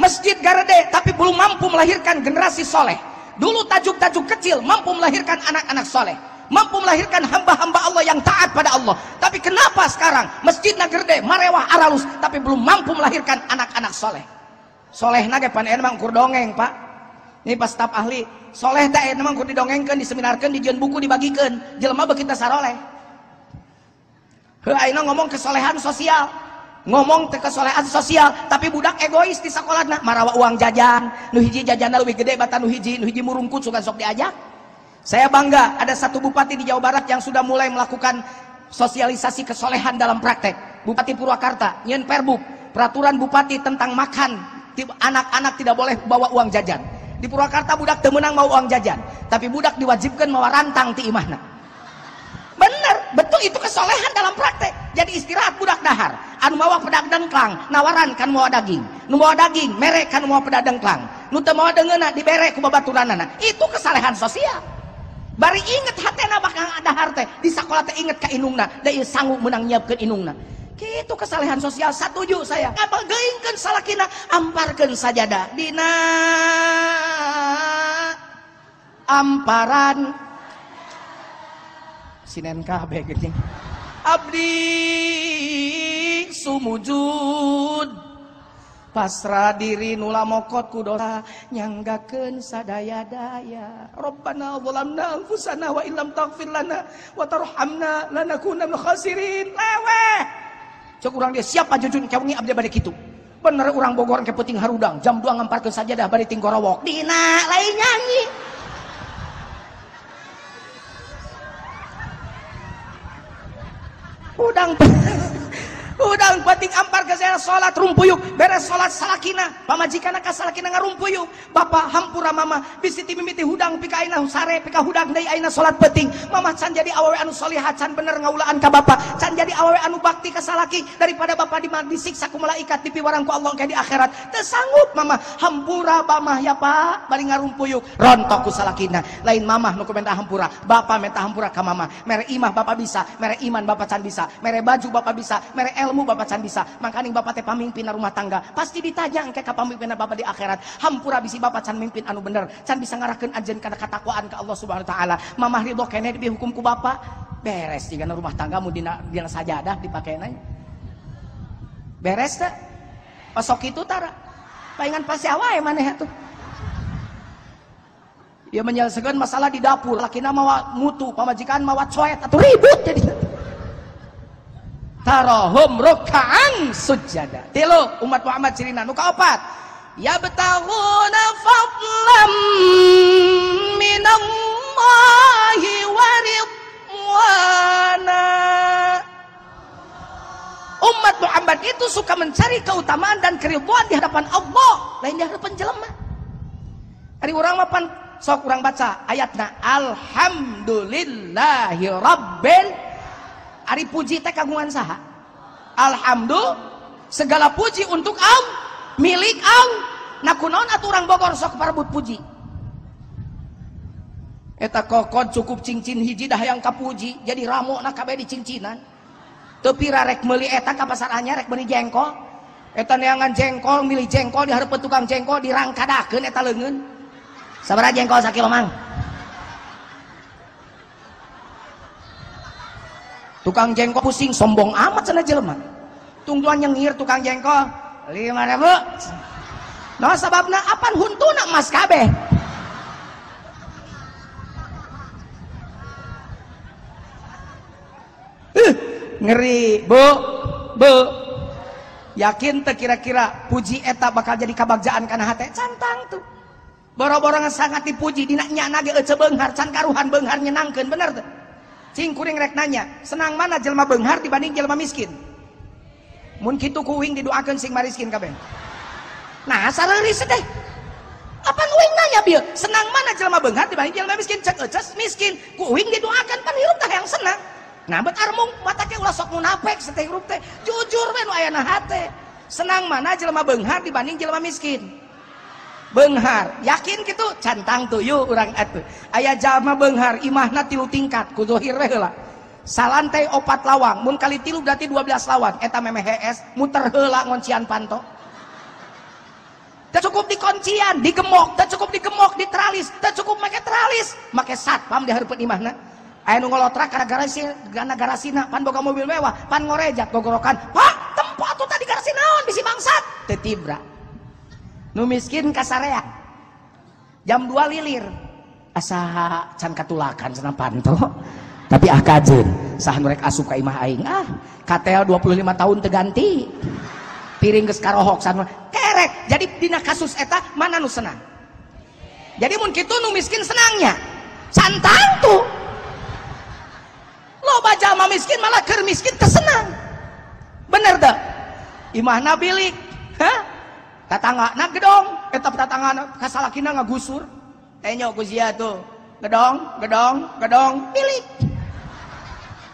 Masjid Garede tapi belum mampu melahirkan generasi soleh. Dulu tajuk-tajuk kecil mampu melahirkan anak-anak soleh. Mampu melahirkan hamba-hamba Allah yang taat pada Allah. Tapi kenapa sekarang masjid Nagrede marewah aralus tapi belum mampu melahirkan anak-anak soleh? Soleh nage pan emang kur dongeng pak. Ini pas staf ahli. Soleh teh emang kur didongengkan diseminarkan dijen buku dibagikan. Jelema kita saroleh Aina ngomong kesolehan sosial. Ngomong ke kesolehan sosial tapi budak egois di sekolah. Nah marawa uang jajan. Nu hiji jajan lebih gede bata nu hiji nu hiji murungkut suka sok diajak. Saya bangga ada satu bupati di Jawa Barat yang sudah mulai melakukan sosialisasi kesolehan dalam praktek. Bupati Purwakarta nyen perbuk peraturan bupati tentang makan. Anak-anak tidak boleh bawa uang jajan. Di Purwakarta budak temenang mau uang jajan tapi budak diwajibkan mau rantang ti imahna bener betul itu kesolehan dalam praktek. Jadi istirahat budak dahar. Anu mawa pedak dengklang nawaran kan mau daging. Nu daging merek kan mau pedak dengklang. Nu teu mau dengena dibere ku babaturanana itu kesalehan sosial. Bari inget hatena bakal ada harte di sekolah teh inget ka inungna da ieu sanggup menang nyiapkeun inungna. Itu kesalehan sosial setuju saya. Apa geingkeun salakina amparkeun sajadah dina amparan sinen kabeh geuning abdi sumujud pasrah diri nula mokot ku dosa nyanggakeun sadaya-daya Rabbana zalamna anfusana wa illam taghfir lana wa tarhamna lanakunanna khasirin. Lewe cek urang dia siapa jujun kawengi abdi bade kitu. Bener urang Bogor ke puting harudang. Jam 2 ngamparkeun sajadah bade tinggorowok dina lain nyanyi udang udang batik ampar ke saya sholat rumpuyuk. Beres sholat salakina. Pamajikan ka salakina ngarumpuyuk bapak hampura mama. Bisiti mimiti hudang pika aina sare pika hudang dari aina sholat peting. Mama can jadi awawe anu solihat can bener ngaulaan ka bapak can jadi awawe anu bakti ke salaki. Daripada bapak di disiksa ku malaikat di piwarang ku Allah kayak di akhirat. Tersanggup mama. Hampura mama ya pak. Bari ngarumpuyuk rontok ku salakina. Lain mama nu minta hampura. Bapak minta hampura ka mama. Mere imah bapak bisa. Mere iman bapak can bisa. Mere baju bapak bisa. Mere ilmu bapak can bisa. Makanya bapak teh pamimpin rumah tangga. Pasti ditanya engke ka pamimpin bapak di akhirat. Hampura bisi bapak can mimpin anu bener. Can bisa ngarahkeun ajen kana katakwaan ke Allah Subhanahu wa taala. Mamah ridho kene di hukum ku bapak? Beres jika rumah tanggamu dina dina sajadah dipakeun beres teh? Pasok itu tara. Palingan pasti awal ya mana tuh ia menyelesaikan masalah di dapur. Lakina mawa mutu pamajikan mawa coet atau ribut jadi tarahum ruka'an sujada tilu umat Muhammad cirina nu kaopat. Ya betahuna fadlam minallahi wa ridwana. Umat Muhammad itu suka mencari keutamaan dan keribuan di hadapan Allah. Lain di hadapan jelema. Hari orang mapan sok orang baca ayatna alhamdulillahi rabbil Ari puji teh kagungan saha? Alhamdulillah segala puji untuk Allah, milik Allah. Nah kunaon Bogor sok parebut puji. Eta kokod cukup cincin hiji dah yang kapuji jadi ramo nak kabeh di cincinan. Tapi rek meuli eta ka pasar anyar rek meuli jengkol. Eta neangan jengkol milih jengkol di hareup tukang jengkol dirangkadakeun eta leungeun. Sabaraha jengkol sakilo mang? Tukang jengkol pusing sombong amat sana jelema. Tungguan nyengir tukang jengkol lima ribu. No sababna apa huntuna mas kabeh? Uh, ngeri Bu Bu. Yakin teh kira-kira puji eta bakal jadi kabagjaan karena hati cantang tuh. Boro-boro sangat dipuji dina nyana ge ece beunghar can karuhan beunghar nyenangkeun bener tuh cing kuring rek nanya senang mana jelma beunghar dibanding jelma miskin? Mun kitu kuing didoakeun sing mariskin kabeh. Nah sareuris deh. Apa kuing nanya bieu senang mana jelma beunghar dibanding jelma miskin? Cek eces miskin. Kuing didoakan pan hirup yang senang. Nah bet armung mata ulah sok munafik seteh hirup teh. Jujur we nu na hate. Senang mana jelma beunghar dibanding jelma miskin Benghar. Yakin gitu cantang yuk orang itu ayah jama benghar imahna tilu tingkat kuzohir lah salantai opat lawang mun kali tilu berarti 12 lawang. Eta memeh HS muter hela ngoncian panto. Tak cukup di kuncian digemok tak cukup digemok di teralis tak cukup make teralis make satpam di harapan imahna? Aya nu ngolotrak karena garasi karena garasina pan boga mobil mewah pan ngorejak gogorokan pak tempat tuh tadi garasi naon bisi bangsat? Tetibra nu miskin kasarea jam 2 lilir. Asa can katulakan senang panto. Tapi ah kajen sah mereka asup ke imah aing ah. Katel 25 tahun terganti. Piring ke karohok sana kerek jadi dina kasus eta mana nu senang? Jadi mungkin itu nu miskin senangnya. Santang tuh baca ma miskin malah ker miskin tersenang bener dah. Imah nabilik. Hah tatangga na gedong? Etap tatangga kasalakina ngagusur. Enyo ku sia tuh gedong gedong gedong bilik.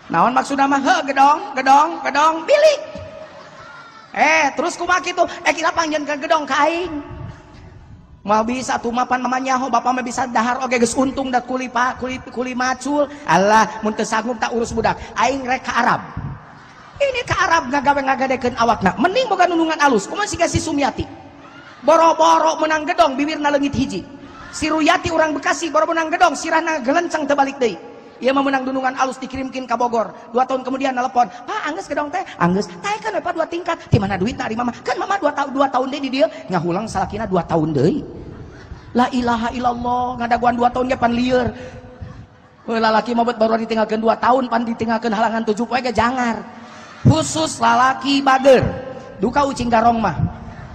Naon maksudnya mah he gedong gedong gedong bilik. Eh terus kumak itu eh kira panjang ke gedong kain mau bisa tuh mapan mamanya ho bapak mah bisa dahar. Oke geus untung dah kuli pak kuli kuli macul. Allah mun teu sanggup tak urus budak. Aing rek ka Arab. Ini ke Arab ngagawe ngagadekeun awakna. Mending boga nunungan alus. Kumaha si Sumiati boro-boro menang gedong bibirna lengit hiji. Si Ruyati orang Bekasi boro menang gedong sirahna gelencang terbalik deh ia memenang dunungan alus dikirimkin ke Bogor. Dua tahun kemudian nelpon pak angges gedong teh? Angges. Teh kan apa dua tingkat. Di mana duit dari mama? Kan mama dua tahun dua tahun deh di dia. Ngahulang salakina dua tahun deh la ilaha illallah ngadaguan dua tahun dia pan liar lalaki mabet baru ditinggalkan dua tahun pan ditinggalkan halangan tujuh poe jangar. Khusus lalaki bager duka ucing garong mah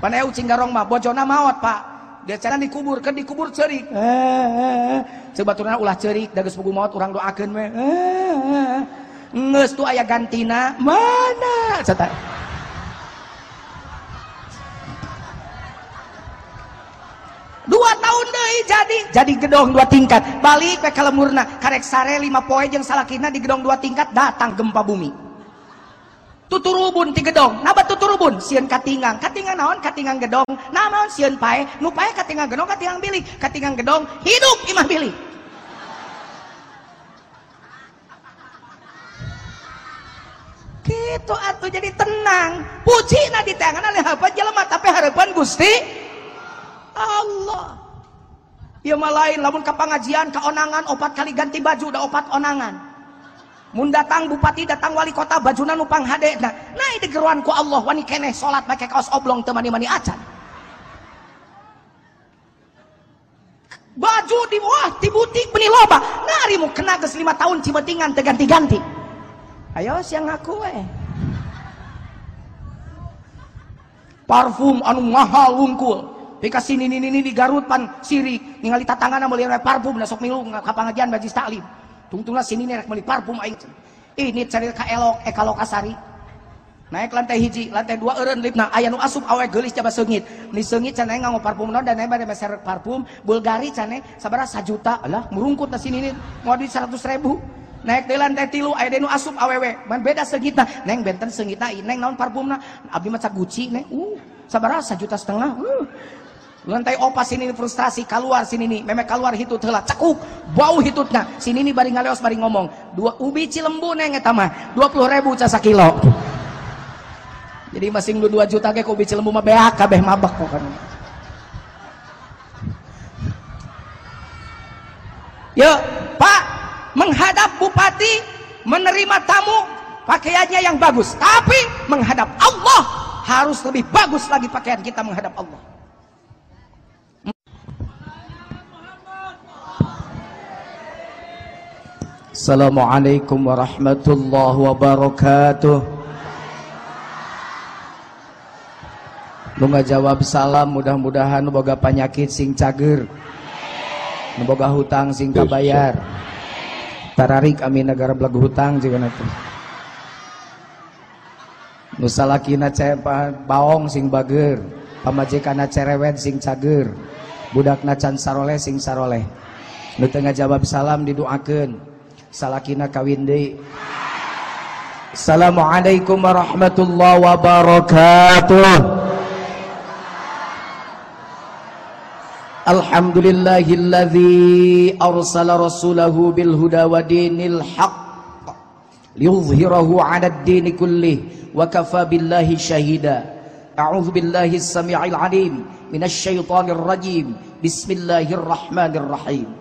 pan eu garong mah bojona maot pak. Dia cara dikubur kan dikubur cerik. Eh, sebaturna ulah cerik dagus buku maut orang doakan we. Nges tuh ayah gantina. Mana? Cata dua tahun deh jadi jadi gedong dua tingkat. Balik ke kalemurna karek sare lima poe jeng salakina di gedong dua tingkat datang gempa bumi tuturubun ti gedong. Nabat tuturubun? Sieun katingang. Katingang naon? Katingang gedong. Naon sieun pae? Nu pae katingang gedong katingang bilik katingang gedong hidup imah bilik gitu atuh jadi tenang. Puji na di tangan oleh apa jelema tapi harapan Gusti Allah. Ya malain lamun ka pengajian kaonangan opat kali ganti baju udah opat onangan Mun datang bupati datang wali kota bajuna nupang hade. Nah, ini geruan ku Allah wani kene salat pakai kaos oblong temani mani acan. Baju di wah di butik beni loba. Ngari mu kena ke lima tahun cibetingan teganti-ganti ayo siang aku eh parfum anu mahal wungkul. Pika sini ini ini di Garut pan sirik ningali tatangana melihat parfum nasok milu kapangajian bajis taklim tungtunglah sini nih meli parfum aing. Ini cari ka elok eh kalau kasari naik lantai hiji lantai dua eren lip. Nah ayah nu asup awe gelis coba sengit ni sengit cenah nganggo parfum non dan bade meser parfum. Bulgari cenah sabara sajuta. Lah merungkut na sini nih. Mau di seratus ribu. Naik di lantai tilu ayah nu asup awewe man beda nah neng benten sengitna neng naon parfumna abdi maca Gucci neng. Uh sabara sajuta setengah. Uh lantai opas sini frustrasi keluar sini nih. Memek keluar hitut heula cekuk bau hitutnya. Sini nih bari ngaleos bari ngomong. Dua ubi cilembu neng eta mah 20 ribu casa kilo jadi masing lu 2 juta ke ubi cilembu mah beak kabeh mabak pokoknya. Yuk pak menghadap bupati menerima tamu pakaiannya yang bagus. Tapi menghadap Allah harus lebih bagus lagi pakaian kita menghadap Allah Assalamualaikum warahmatullahi wabarakatuh. Bunga jawab salam mudah-mudahan boga penyakit sing cager. Boga hutang sing kabayar tararik amin negara belagu hutang juga nanti. Nusalakina baong sing bager. Pamajikana cerewet sing cager. Budak nacan saroleh sing saroleh. Nu tengah jawab salam didoakan salakina kawin deui Assalamualaikum warahmatullahi wabarakatuh Alhamdulillahilladzi arsala rasulahu bil huda wa dinil haqq liyuzhirahu 'ala ad-din kullih wa kafa billahi shahida A'udzu billahi as-sami'il 'alim minasy syaithanir rajim Bismillahirrahmanirrahim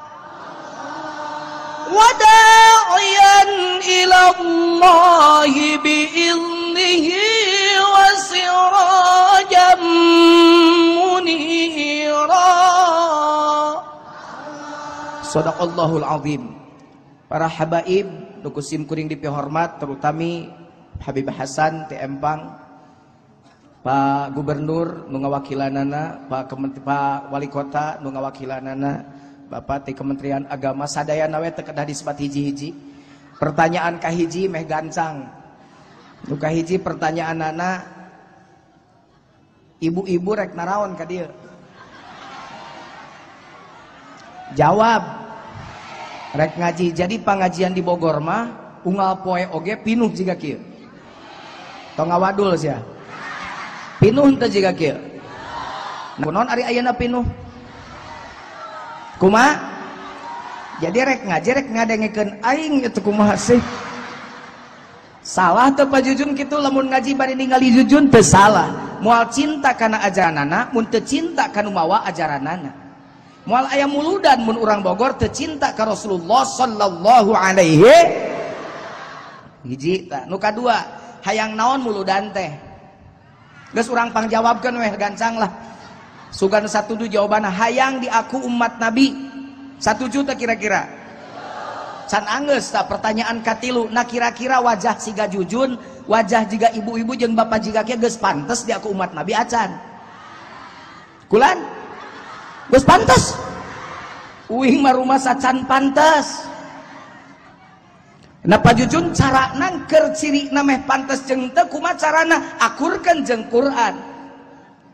وداعيا إلى الله بإذنه وسراجا Sadaqallahul azim. Para habaib nu kusim kuring dipihormat terutami Habib Hasan ti Empang Pak Gubernur nu ngawakilanana Pak Kementeri Pak Wali Kota nu ngawakilanana Bapak ti Kementerian Agama sadaya nawe teu kedah disebut hiji-hiji. Pertanyaan kahiji meh gancang. Nu kahiji pertanyaan anak ibu-ibu rek naraon ka dieu? Jawab. Rek ngaji. Jadi pengajian di Bogor mah unggal poe oge pinuh jika kieu. Tong ngawadul sia. Pinuh teu jika kieu. Kunaon ari ayeuna pinuh? Kuma? Jadi rek ngaji rek ngadengekeun aing itu kumaha sih? Salah teu Jujun kitu lamun ngaji bari ningali Jujun teu salah. Moal cinta kana ajaranana, mun teu cinta kana mawa ajaranana mual ayam muludan mun urang Bogor tercinta ke Rasulullah sallallahu alaihi hiji tak nuka dua hayang naon muludan teh geus urang pangjawabkeun weh gancang lah sugan satu du jawaban hayang di aku umat nabi. Satu juta kira-kira. Can angges tak pertanyaan katilu. Nah kira-kira wajah siga jujun wajah jika ibu-ibu jeng bapak jika kia geus pantes di aku umat nabi acan. Kulan? Gus pantas. Uing mah rumah sacan pantas. Napa jujun? Cara nangker ciri nameh pantas jeng teu kumaha carana akurkan jeng Quran.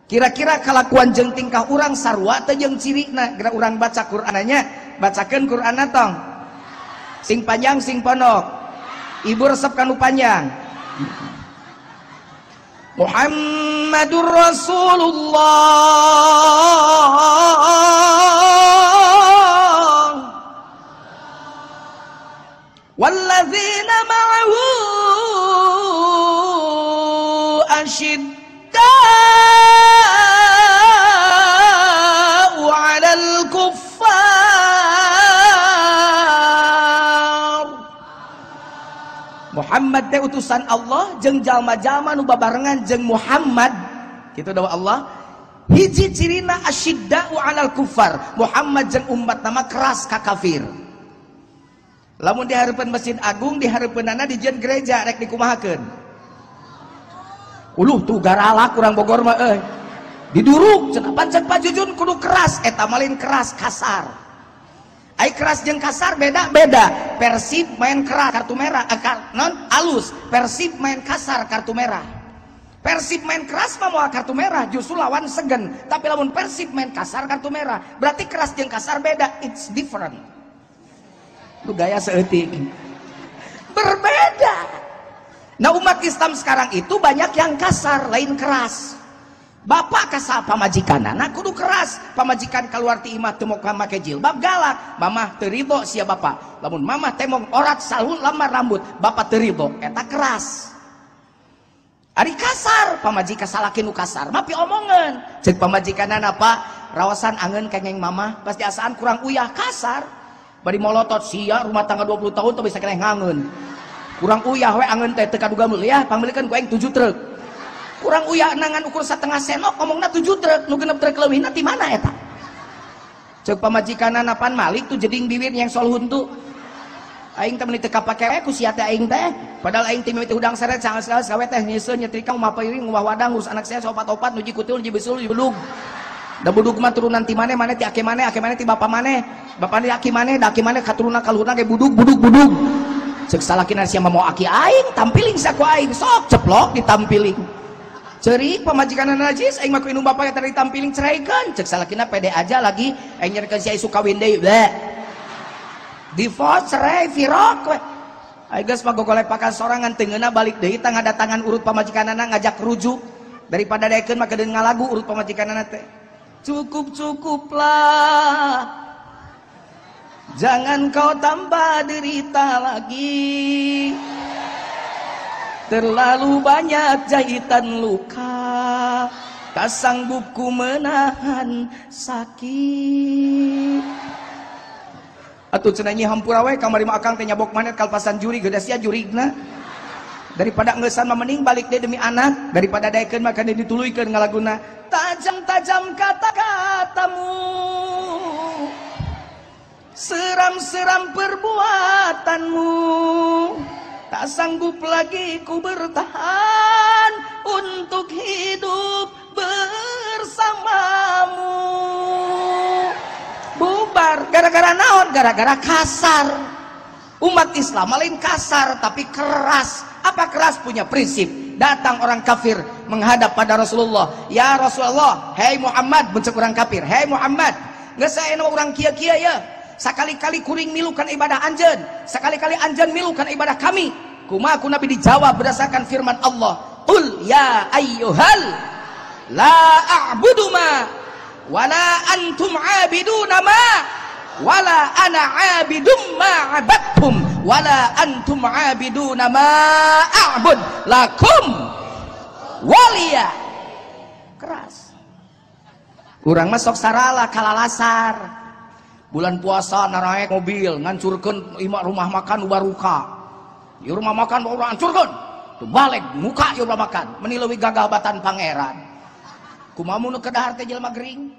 Kira-kira kelakuan jeng tingkah urang sarua teh jeung cirina geura urang baca Qur'ananya bacakeun Qur'an tong. Sing panjang sing pondok. Ibu resep kanu panjang. Muhammadur Rasulullah Walladzina ma'ahu asyidda'u Muhammad teh utusan Allah jeng jalma-jalma nu babarengan jeng Muhammad. Gitu dawa Allah. Hiji cirina asyidda'u alal kufar. Muhammad jeng umat nama keras ka kafir. Lamun di harapan Masjid Agung di harapan anak di jen gereja rek dikumahakeun. Uluh tuh garala kurang Bogor mah eh diduruk cenah pancen pajujun kudu keras eta malin keras kasar Ay keras jeng kasar beda beda. Persib main keras kartu merah. Eh, kar, non alus. Persib main kasar kartu merah. Persib main keras mah mau kartu merah justru lawan segen. Tapi lawan persib main kasar kartu merah. Berarti keras jeng kasar beda. It's different. Lu gaya seetik berbeda. Nah umat Islam sekarang itu banyak yang kasar lain keras Bapak kasar pamajikan anak kudu keras. Pamajikan keluar ti imah teu make jilbab galak. Mamah teribo sia bapak. Lamun mamah temong orat salun lama rambut bapak teribo eta keras. Ari kasar pamajikan salaki nu kasar mapi omongan. Cek pamajikan apa rawasan angen kengeng mama pas asaan kurang uyah kasar. Bari molotot sia rumah tangga 20 tahun tuh bisa kena ngangen kurang uyah we angen teh teka duga mulia pamilikeun ku aing 7 truk kurang uyah nangan ukur setengah senok ngomongna 7 truk nu genep truk leuwihna ti mana eta? Cek pamajikanna napan malik tuh jeding bibir yang solhun tuh aing teh meuni teu kapake ku sia aing teh. Padahal aing teh mimiti udang seret sangat sekali gawe teh nyeuseun nyetrika umah piring umah wadang urus anak saya opat-opat nuji kutil nuji besul nuji belug. Da budug mah turunan ti mane mane ti ake mane ake mane ti bapa mane bapa ni aki mane da aki mane katurunan kaluhurna ge budug budug budug. Cek salakina sia mau aki aing tampiling saku aing sok ceplok ditampiling ceri pamajikan najis aing mah ku indung bapa yang tadi tampiling ceraikan cek salakina pede aja lagi aing nyerikeun si kawin deui divorce cerai virok we. Aigas pagogolek pakan sorangan tengenah balik deh tangga datangan urut pamajikanana ngajak rujuk. Daripada deken maka dengan lagu urut pamajikanana teh. Cukup cukuplah jangan kau tambah derita lagi terlalu banyak jahitan luka. Tak sanggup ku menahan sakit. Atau cenanyi hampura we kamari mah akang teh nyabok manet kalpasan juri geuda sia jurigna. Daripada ngesan mah mending balik deh demi anak. Daripada daekeun mah kana dituluykeun ngalaguna tajam-tajam kata-katamu. Seram-seram perbuatanmu tak sanggup lagi ku bertahan untuk hidup bersamamu. Bubar gara-gara naon? Gara-gara kasar. Umat Islam lain kasar tapi keras. Apa keras? Punya prinsip. Datang orang kafir menghadap pada Rasulullah. Ya Rasulullah hei Muhammad bencek orang kafir. Hei Muhammad nggak saya orang kia-kia ya sekali-kali kuring milukan ibadah anjen sekali-kali anjen milukan ibadah kami. Kuma aku Nabi dijawab berdasarkan firman Allah. Qul ya ayyuhal la a'budu ma wala antum abiduna ma wala ana abidum ma abadtum wala antum abiduna ma a'bud lakum waliya keras. Kurang masuk sarala kalalasar bulan puasa naraek mobil ngancurkan rumah makan ubaruka di rumah makan baru hancurkan tuh balik muka rumah makan. Menilewi gagah batan pangeran. Kumamu nu kedahar teh jelema gering